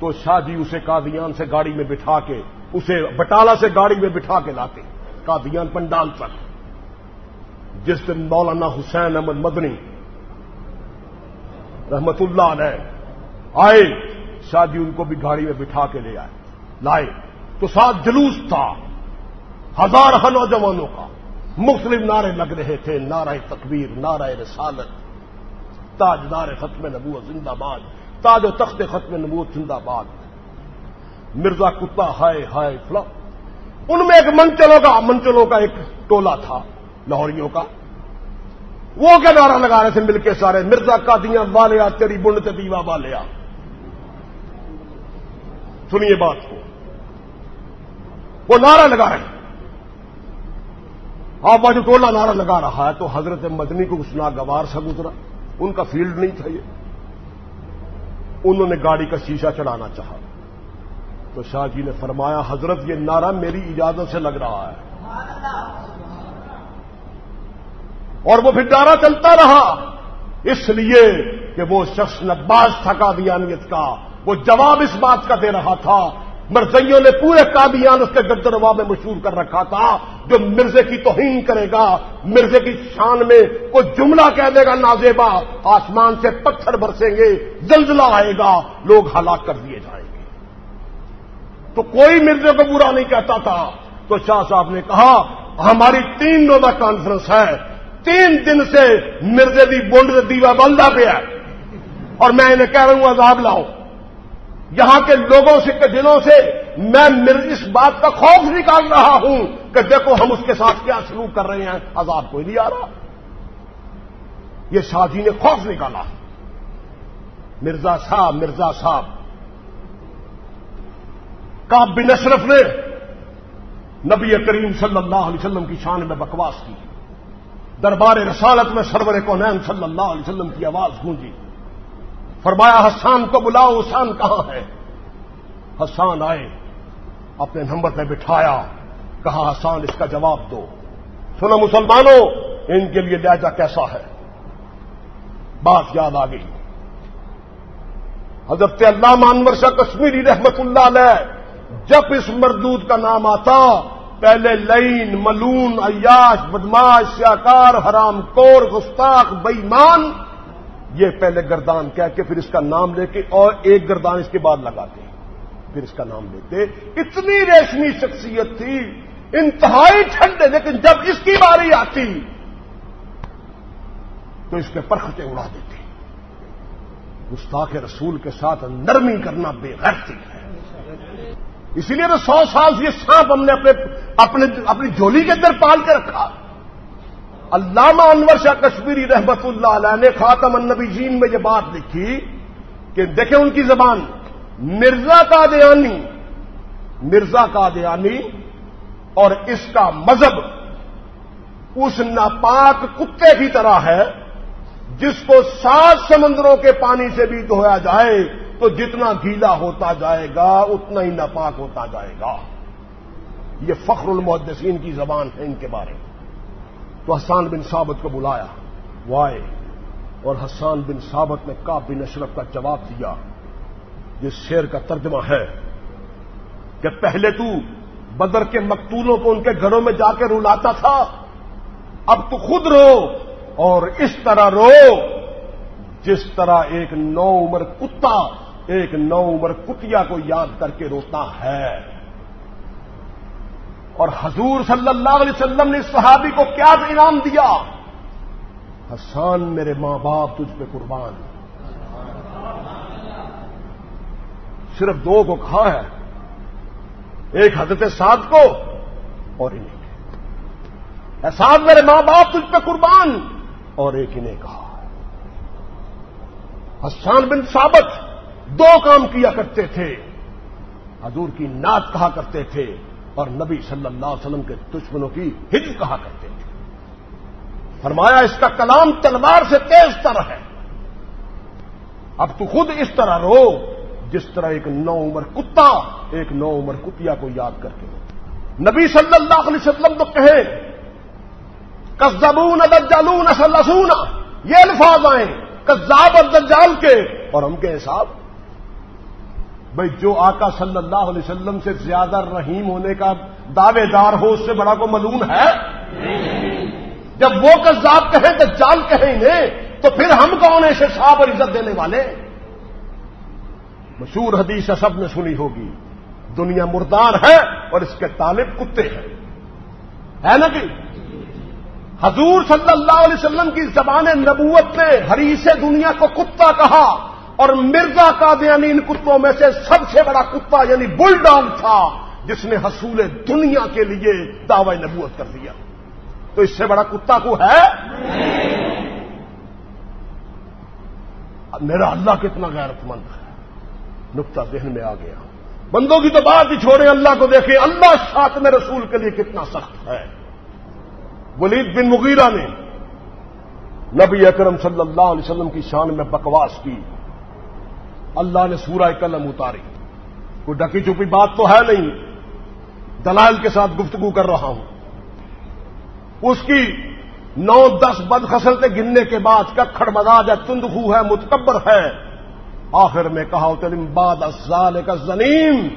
تو شاہ جی اسے قادیان سے گاڑی میں بٹھا کے، اسے بٹالہ سے گاڑی میں بٹھا کے لاتے، قادیان پنڈال تک جس دن مولانا حسین احمد مدنی رحمت اللہ علیہ آئے شاہ جی ان کو بھی گاڑی میں بٹھا کے لے آئے، لائے۔ تو ساتھ جلوس تھا۔ ہزار نوجوانوں کا مختلف نعرے لگ رہے تھے، نعرہ تکبیر، نعرہ رسالت تاج نار ختم نبوت زندہ باد، تاج و تخت ختم نبوت زندہ باد۔ مرزا کتا ہائے ہائے فلا۔ ان میں ایک منچلوں کا منچلوں کا ایک ٹولہ تھا، لاہوریوں کا۔ وہ کیا نعرہ لگا رہے تھے مل کے سارے؟ مرزا کا دیا والیا، تیری بنڈ دیوا والیا۔ سنیے بات کو۔ وہ نعرہ لگا رہے ہیں آپ جو ٹولہ نعرہ لگا رہا ہے تو حضرت مدنی کو اس ناگوار سا گزرا۔ ان کا فیلڈ نہیں تھا یہ۔ انہوں نے گاڑی کا شیشہ چڑھانا چاہا۔ تو شاہ جی نے فرمایا، حضرت، یہ نعرہ میری اجازت سے لگ رہا ہے۔ اور وہ پھر نعرہ چلتا رہا۔ اس لیے کہ وہ شخص نباز تھا قادیانیت کا۔ وہ جواب اس بات کا دے رہا تھا مرزیوں نے پورے قادیان اس کے گدروا میں مشہور کر رکھا تھا، جو مرزے کی توہین کرے گا۔ مرزے کی شان میں کوئی جملہ کہہ دے گا، نازیبا، آسمان سے پتھر برسیں گے، زلزلہ آئے گا، لوگ ہلاک کر دیے جائیں گے۔ تو کوئی مرزے کو برا نہیں کہتا تھا۔ تو شاہ صاحب نے کہا، ہماری تین روزہ کانفرنس ہے۔ تین دن سے مرزے دی بونڈ دیوا بندہ پہ ہے۔ اور میں انہیں کہہ رہا ہوں، عذاب لاؤ۔ یہاں کے لوگوں سے، کے دلوں سے میں اس بات کا خوف نکال رہا ہوں کہ دیکھو ہم اس کے ساتھ کیا سلوک کر رہے ہیں، عذاب کوئی نہیں آ رہا۔ یہ شادی جی نے خوف نکالا۔ مرزا صاحب مرزا صاحب۔ کاب بن اشرف نے نبی کریم صلی اللہ علیہ وسلم کی شان میں بکواس کی۔ دربار رسالت میں سرور کو صلی اللہ علیہ وسلم کی آواز گونجی۔ فرمایا، حسان کو بلاؤ، حسان کہاں ہے؟ حسان آئے، اپنے نمبر پہ بٹھایا، کہا، حسان، اس کا جواب دو۔ سنو مسلمانوں، ان کے لیے لہجہ کیسا ہے؟ بات یاد آ گئی۔ حضرت اللہ مانور شاہ کشمیری رحمت اللہ علیہ، جب اس مردود کا نام آتا، پہلے لین ملون، عیاش، بدماش، سیاکار، حرام کور، گستاخ، بئیمان یہ پہلے گردان کہہ کے پھر اس کا نام لے کے اور ایک گردان اس کے بعد لگاتے پھر اس کا نام لیتے اتنی ریشمی شخصیت تھی، انتہائی ٹھنڈے لیکن جب اس کی باری آتی تو اس کے پرخٹے اڑا دیتے گستاخ رسول کے ساتھ نرمی کرنا بے غیرتی ہے۔ اسی لیے تو سو سال سے یہ سانپ ہم نے اپنے اپنے، اپنی جھولی کے اندر پال کے رکھا۔ علامہ انور شاہ کشمیری رحمت اللہ علیہ نے خاتم النبی جین میں یہ بات لکھی کہ دیکھیں ان کی زبان، مرزا کا دیانی مرزا کا دیانی اور اس کا مذہب اس ناپاک کتے کی طرح ہے جس کو سات سمندروں کے پانی سے بھی دھویا جائے تو جتنا گیلا ہوتا جائے گا، اتنا ہی ناپاک ہوتا جائے گا۔ یہ فخر المحدثین کی زبان ہے ان کے بارے میں۔ تو حسان بن ثابت کو بلایا۔ وہ آئے اور حسان بن ثابت نے کا بن اشرف کا جواب دیا۔ جس شیر کا ترجمہ ہے کہ پہلے تو بدر کے مقتولوں کو ان کے گھروں میں جا کے رلاتا تھا۔ اب تو خود رو اور اس طرح رو۔ جس طرح ایک نو عمر کتا، ایک نو عمر کتیا کو یاد کر کے روتا ہے۔ اور حضور صلی اللہ علیہ وسلم نے اس صحابی کو کیا انعام دیا؟ حسان، میرے ماں باپ تجھ پہ قربان۔ صرف دو کو کھا ہے، ایک حضرت سعد کو اور انہیں احساس میرے ماں باپ تجھ پہ قربان۔ اور ایک انہیں کہا۔ حسان بن ثابت دو کام کیا کرتے تھے۔ حضور کی نعت کہا کرتے تھے۔ اور نبی صلی اللہ علیہ وسلم کے دشمنوں کی ہج کہا کرتے تھے۔ فرمایا، اس کا کلام تلوار سے تیز تر ہے۔ اب تو خود اس طرح رو، جس طرح ایک نو عمر کتا، ایک نو عمر کتیا کو یاد کر کے نبی صلی اللہ علیہ وسلم تو کہیں کزبون دجالون سلسون یہ الفاظ آئے کزاب اور دجال کے اور ہم کے حساب بھائی جو آقا صلی اللہ علیہ وسلم سے زیادہ رحیم ہونے کا دعوے دار ہو، اس سے بڑا کو ملون ہے؟ جب وہ کذاب کہیں تو جال کہیں گے تو پھر ہم کون ایسے صاحب اور عزت دینے والے؟ مشہور حدیث سب نے سنی ہوگی، دنیا مردار ہے اور اس کے طالب کتے ہیں۔ ہے نا کہ حضور صلی اللہ علیہ وسلم کی زبان نبوت نے حریث دنیا کو کتا کہا۔ اور مرزا کا یعنی ان کتوں میں سے سب سے بڑا کتا یعنی بل ڈاگ تھا، جس نے حصول دنیا کے لیے دعوی نبوت کر دیا۔ تو اس سے بڑا کتا کو ہے؟ میرا اللہ کتنا غیرت مند ہے۔ نقطہ ذہن میں آ گیا۔ بندوں کی تو بات ہی چھوڑے اللہ کو دیکھیں۔ اللہ ساتھ میں رسول کے لیے کتنا سخت ہے۔ ولید بن مغیرہ نے نبی اکرم صلی اللہ علیہ وسلم کی شان میں بکواس کی۔ اللہ نے سورہ قلم اتاری۔ کوئی ڈکی چپی بات تو ہے نہیں۔ دلائل کے ساتھ گفتگو کر رہا ہوں۔ اس کی نو دس بد خسلتے گننے کے بعد ککھڑ مزاج ہے، تندخو ہے، متکبر ہے۔ آخر میں کہا تلم باد ازال کا زنیم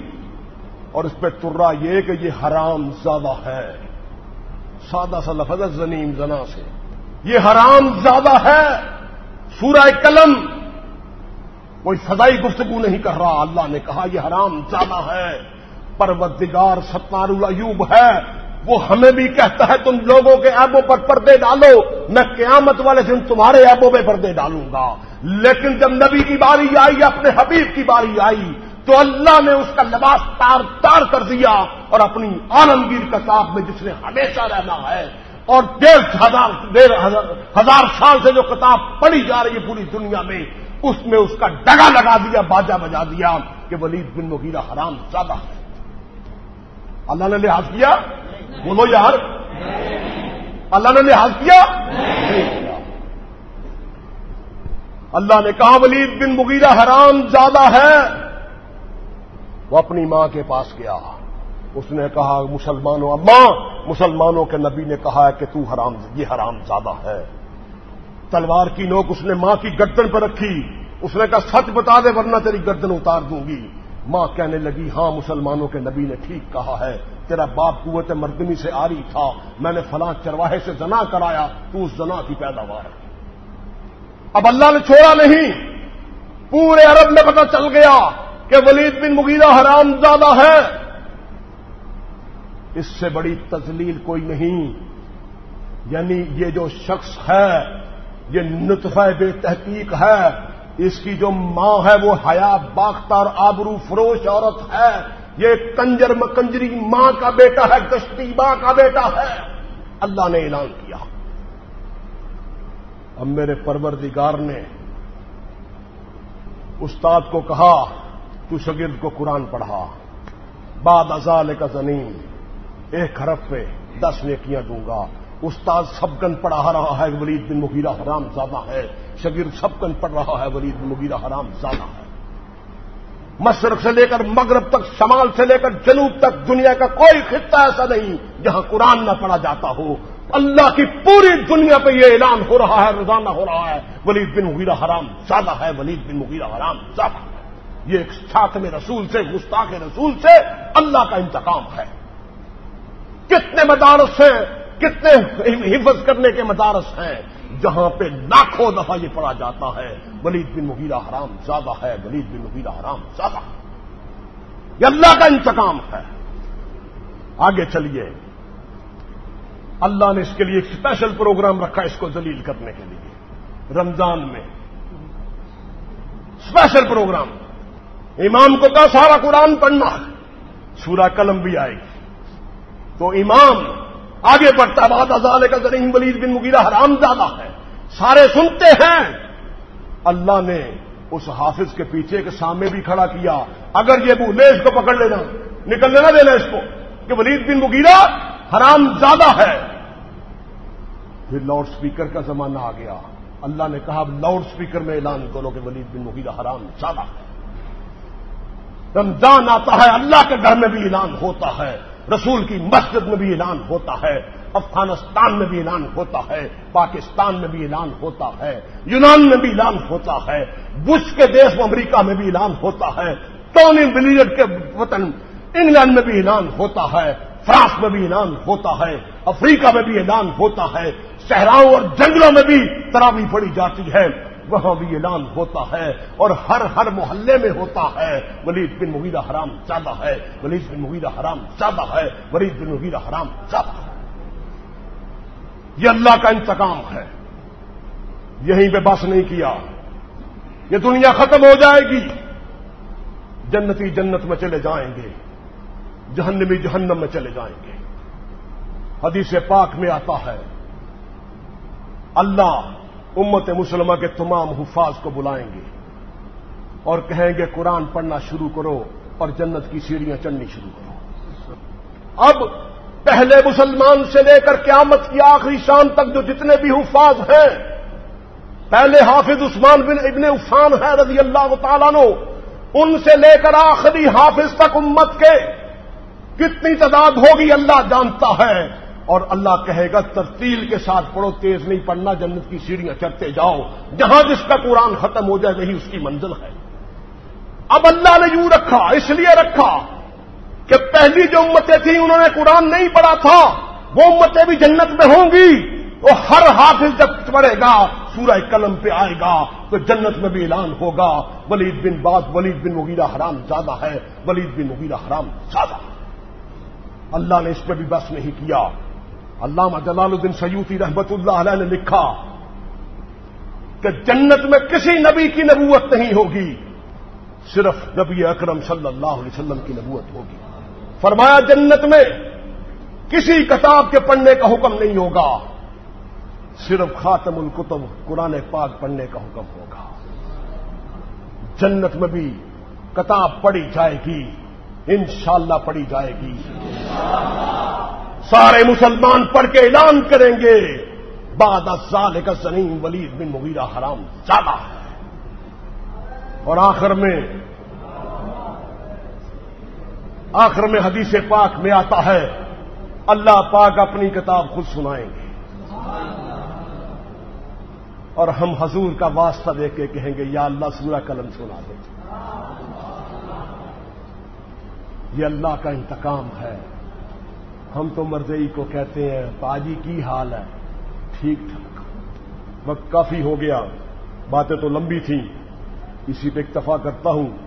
اور اس پہ ترا یہ کہ یہ حرام زیادہ ہے۔ سادہ سا لفظ زنیم، زنا سے۔ یہ حرام زیادہ ہے۔ سورہ قلم کوئی سزائی گفتگو نہیں کر رہا۔ اللہ نے کہا، یہ حرام زیادہ ہے۔ پروردگار ستار العیوب ہے۔ وہ ہمیں بھی کہتا ہے، تم لوگوں کے ایبوں پر پردے ڈالو۔ میں قیامت والے دن تمہارے ایبوں پہ پردے ڈالوں گا۔ لیکن جب نبی کی باری آئی، اپنے حبیب کی باری آئی، تو اللہ نے اس کا لباس تار تار کر دیا اور اپنی عالمگیر کتاب میں جس نے ہمیشہ رہنا ہے اور ڈیڑھ ہزار ڈیڑھ ہزار سال سے جو کتاب پڑھی جا رہی ہے پوری دنیا میں، اس میں اس کا ڈگا لگا دیا، باجا بجا دیا کہ ولید بن مغیرہ حرام زیادہ ہے۔ اللہ نے لحاظ کیا؟ بولو یار۔ اللہ نے لحاظ کیا؟ اللہ نے کہا ولید بن مغیرہ حرام زیادہ ہے۔ وہ اپنی ماں کے پاس گیا۔ اس نے کہا، مسلمانوں، اماں، مسلمانوں کے نبی نے کہا ہے کہ تو حرام یہ حرام زیادہ ہے. تلوار کی نوک اس نے ماں کی گردن پر رکھی۔ اس نے کہا، سچ بتا دے ورنہ تیری گردن اتار دوں گی. ماں کہنے لگی ہاں مسلمانوں کے نبی نے ٹھیک کہا ہے۔ تیرا باپ قوت مردمی سے آ رہی تھا۔ میں نے فلاں چرواہے سے زنا کرایا۔ تو اس زنا کی پیداوار اب اللہ نے چھوڑا نہیں۔ پورے عرب میں پتہ چل گیا کہ ولید بن مغیرہ حرام زیادہ ہے۔ اس سے بڑی تزلیل کوئی نہیں۔ یعنی یہ جو شخص ہے، یہ نطفہ بے تحقیق ہے، اس کی جو ماں ہے، وہ حیا باختہ اور آبرو فروش عورت ہے۔ یہ کنجر مکنجری ماں کا بیٹا ہے گشتی ماں کا بیٹا ہے۔ اللہ نے اعلان کیا۔ اب میرے پروردگار نے استاد کو کہا، تو شگرد کو قرآن پڑھا۔ بعد ازال کا زمین ایک حرف پہ دس نیکیاں دوں گا۔ استاد سبکن پڑھا رہا ہے، ولید بن مغیرہ حرام زیادہ ہے۔ شگیر سبکن پڑھ رہا ہے، ولید بن مغیرہ حرام زیادہ ہے۔ مشرق سے لے کر مغرب تک، شمال سے لے کر جنوب تک دنیا کا کوئی خطہ ایسا نہیں جہاں قرآن نہ پڑھا جاتا ہو۔ اللہ کی پوری دنیا پہ یہ اعلان ہو رہا ہے، روزانہ ہو رہا ہے۔ ولید بن مغیرہ حرام زیادہ ہے، ولید بن مغیرہ حرام زیادہ ہے۔ یہ ایک ساتھ میں رسول سے، گستاخ رسول سے اللہ کا انتقام ہے۔ کتنے مدارس ہیں، کتنے حفظ کرنے کے مدارس ہیں، جہاں پہ لاکھوں دفعہ یہ پڑھا جاتا ہے، ولید بن مغیرہ حرام زیادہ ہے، ولید بن مغیرہ حرام زیادہ یہ اللہ کا انتقام ہے۔ آگے چلیے۔ اللہ نے اس کے لیے ایک اسپیشل پروگرام رکھا اس کو دلیل کرنے کے لیے۔ رمضان میں۔ اسپیشل پروگرام امام کو کہا سارا قرآن پڑھنا۔ سورہ قلم بھی آئے گی۔ تو امام آگے بڑھتا بعد ازال کا زرین ولید بن مغیرہ حرام زیادہ ہے۔ سارے سنتے ہیں۔ اللہ نے اس حافظ کے پیچھے کے سامنے بھی کھڑا کیا۔ اگر یہ بولے اس کو پکڑ لینا، نکل لینا دینا اس کو کہ ولید بن مغیرہ حرام زیادہ ہے۔ پھر لاؤڈ سپیکر کا زمانہ آ گیا۔ اللہ نے کہا، اب لاؤڈ سپیکر میں اعلان کرو کہ ولید بن مغیرہ حرام زیادہ ہے۔ رمضان آتا ہے، اللہ کے گھر میں بھی اعلان ہوتا ہے۔ رسول کی مسجد میں بھی اعلان ہوتا ہے، افغانستان میں بھی اعلان ہوتا ہے، پاکستان میں بھی اعلان ہوتا ہے، یونان میں بھی اعلان ہوتا ہے، بش کے دیش میں، امریکہ میں بھی اعلان ہوتا ہے، ٹونی بلیڈ کے وطن انگلینڈ میں بھی اعلان ہوتا ہے، فرانس میں بھی اعلان ہوتا ہے، افریقہ میں بھی اعلان ہوتا ہے، صحراؤں اور جنگلوں میں بھی تراوی پڑی جاتی ہے۔ وہاں بھی اعلان ہوتا ہے اور ہر ہر محلے میں ہوتا ہے۔ ولید بن مغیرہ حرام زیادہ ہے۔ ولید بن مغیرہ حرام زیادہ ہے۔ ولید بن مغیرہ حرام زیادہ ہے۔ یہ اللہ کا انتقام ہے۔ یہیں پہ بس نہیں کیا۔ یہ دنیا ختم ہو جائے گی۔ جنتی جنت میں چلے جائیں گے۔ جہنمی جہنم میں چلے جائیں گے۔ حدیث پاک میں آتا ہے۔ اللہ امت مسلمہ کے تمام حفاظ کو بلائیں گے اور کہیں گے قرآن پڑھنا شروع کرو اور جنت کی سیڑھیاں چڑھنی شروع کرو۔ اب پہلے مسلمان سے لے کر قیامت کی آخری شام تک جو جتنے بھی حفاظ ہیں، پہلے حافظ عثمان بن ابن عفان ہے رضی اللہ تعالیٰ نو ان سے لے کر آخری حافظ تک امت کے کتنی تعداد ہوگی اللہ جانتا ہے۔ اور اللہ کہے گا، ترتیل کے ساتھ پڑھو، تیز نہیں پڑھنا، جنت کی سیڑھیاں چڑھتے جاؤ، جہاں جس کا قرآن ختم ہو جائے وہی اس کی منزل ہے. اب اللہ نے یوں رکھا، اس لیے رکھا کہ پہلی جو امتیں تھیں انہوں نے قرآن نہیں پڑھا تھا، وہ امتیں بھی جنت میں ہوں گی، تو ہر حافظ جب پڑے گا، سورہ قلم پہ آئے گا، تو جنت میں بھی اعلان ہوگا، ولید بن باد ولید بن مغیرہ حرام زیادہ ہے، ولید بن مغیرہ حرام زیادہ اللہ نے اس پہ بھی بس نہیں کیا۔ علامہ جلال الدین سیوتی رحمت اللہ علیہ نے لکھا کہ جنت میں کسی نبی کی نبوت نہیں ہوگی، صرف نبی اکرم صلی اللہ علیہ وسلم کی نبوت ہوگی۔ فرمایا، جنت میں کسی کتاب کے پڑھنے کا حکم نہیں ہوگا، صرف خاتم القتب قرآن پاک پڑھنے کا حکم ہوگا۔ جنت میں بھی کتاب پڑھی جائے گی۔ انشاءاللہ پڑھی جائے گی۔ سارے مسلمان پڑھ کے اعلان کریں گے، بعد سال کا سنیم ولید بن مغیرہ حرام زیادہ ہے۔ اور آخر میں آخر میں حدیث پاک میں آتا ہے، اللہ پاک اپنی کتاب خود سنائیں گے۔ اور ہم حضور کا واسطہ دے کے کہیں گے، یا اللہ سورہ قلم سنا دے۔ یہ اللہ کا انتقام ہے۔ ہم تو مرضی کو کہتے ہیں پاجی کی حال ہے۔ ٹھیک ٹھاک۔ وقت کافی ہو گیا۔ باتیں تو لمبی تھیں۔ اسی پہ اکتفا کرتا ہوں۔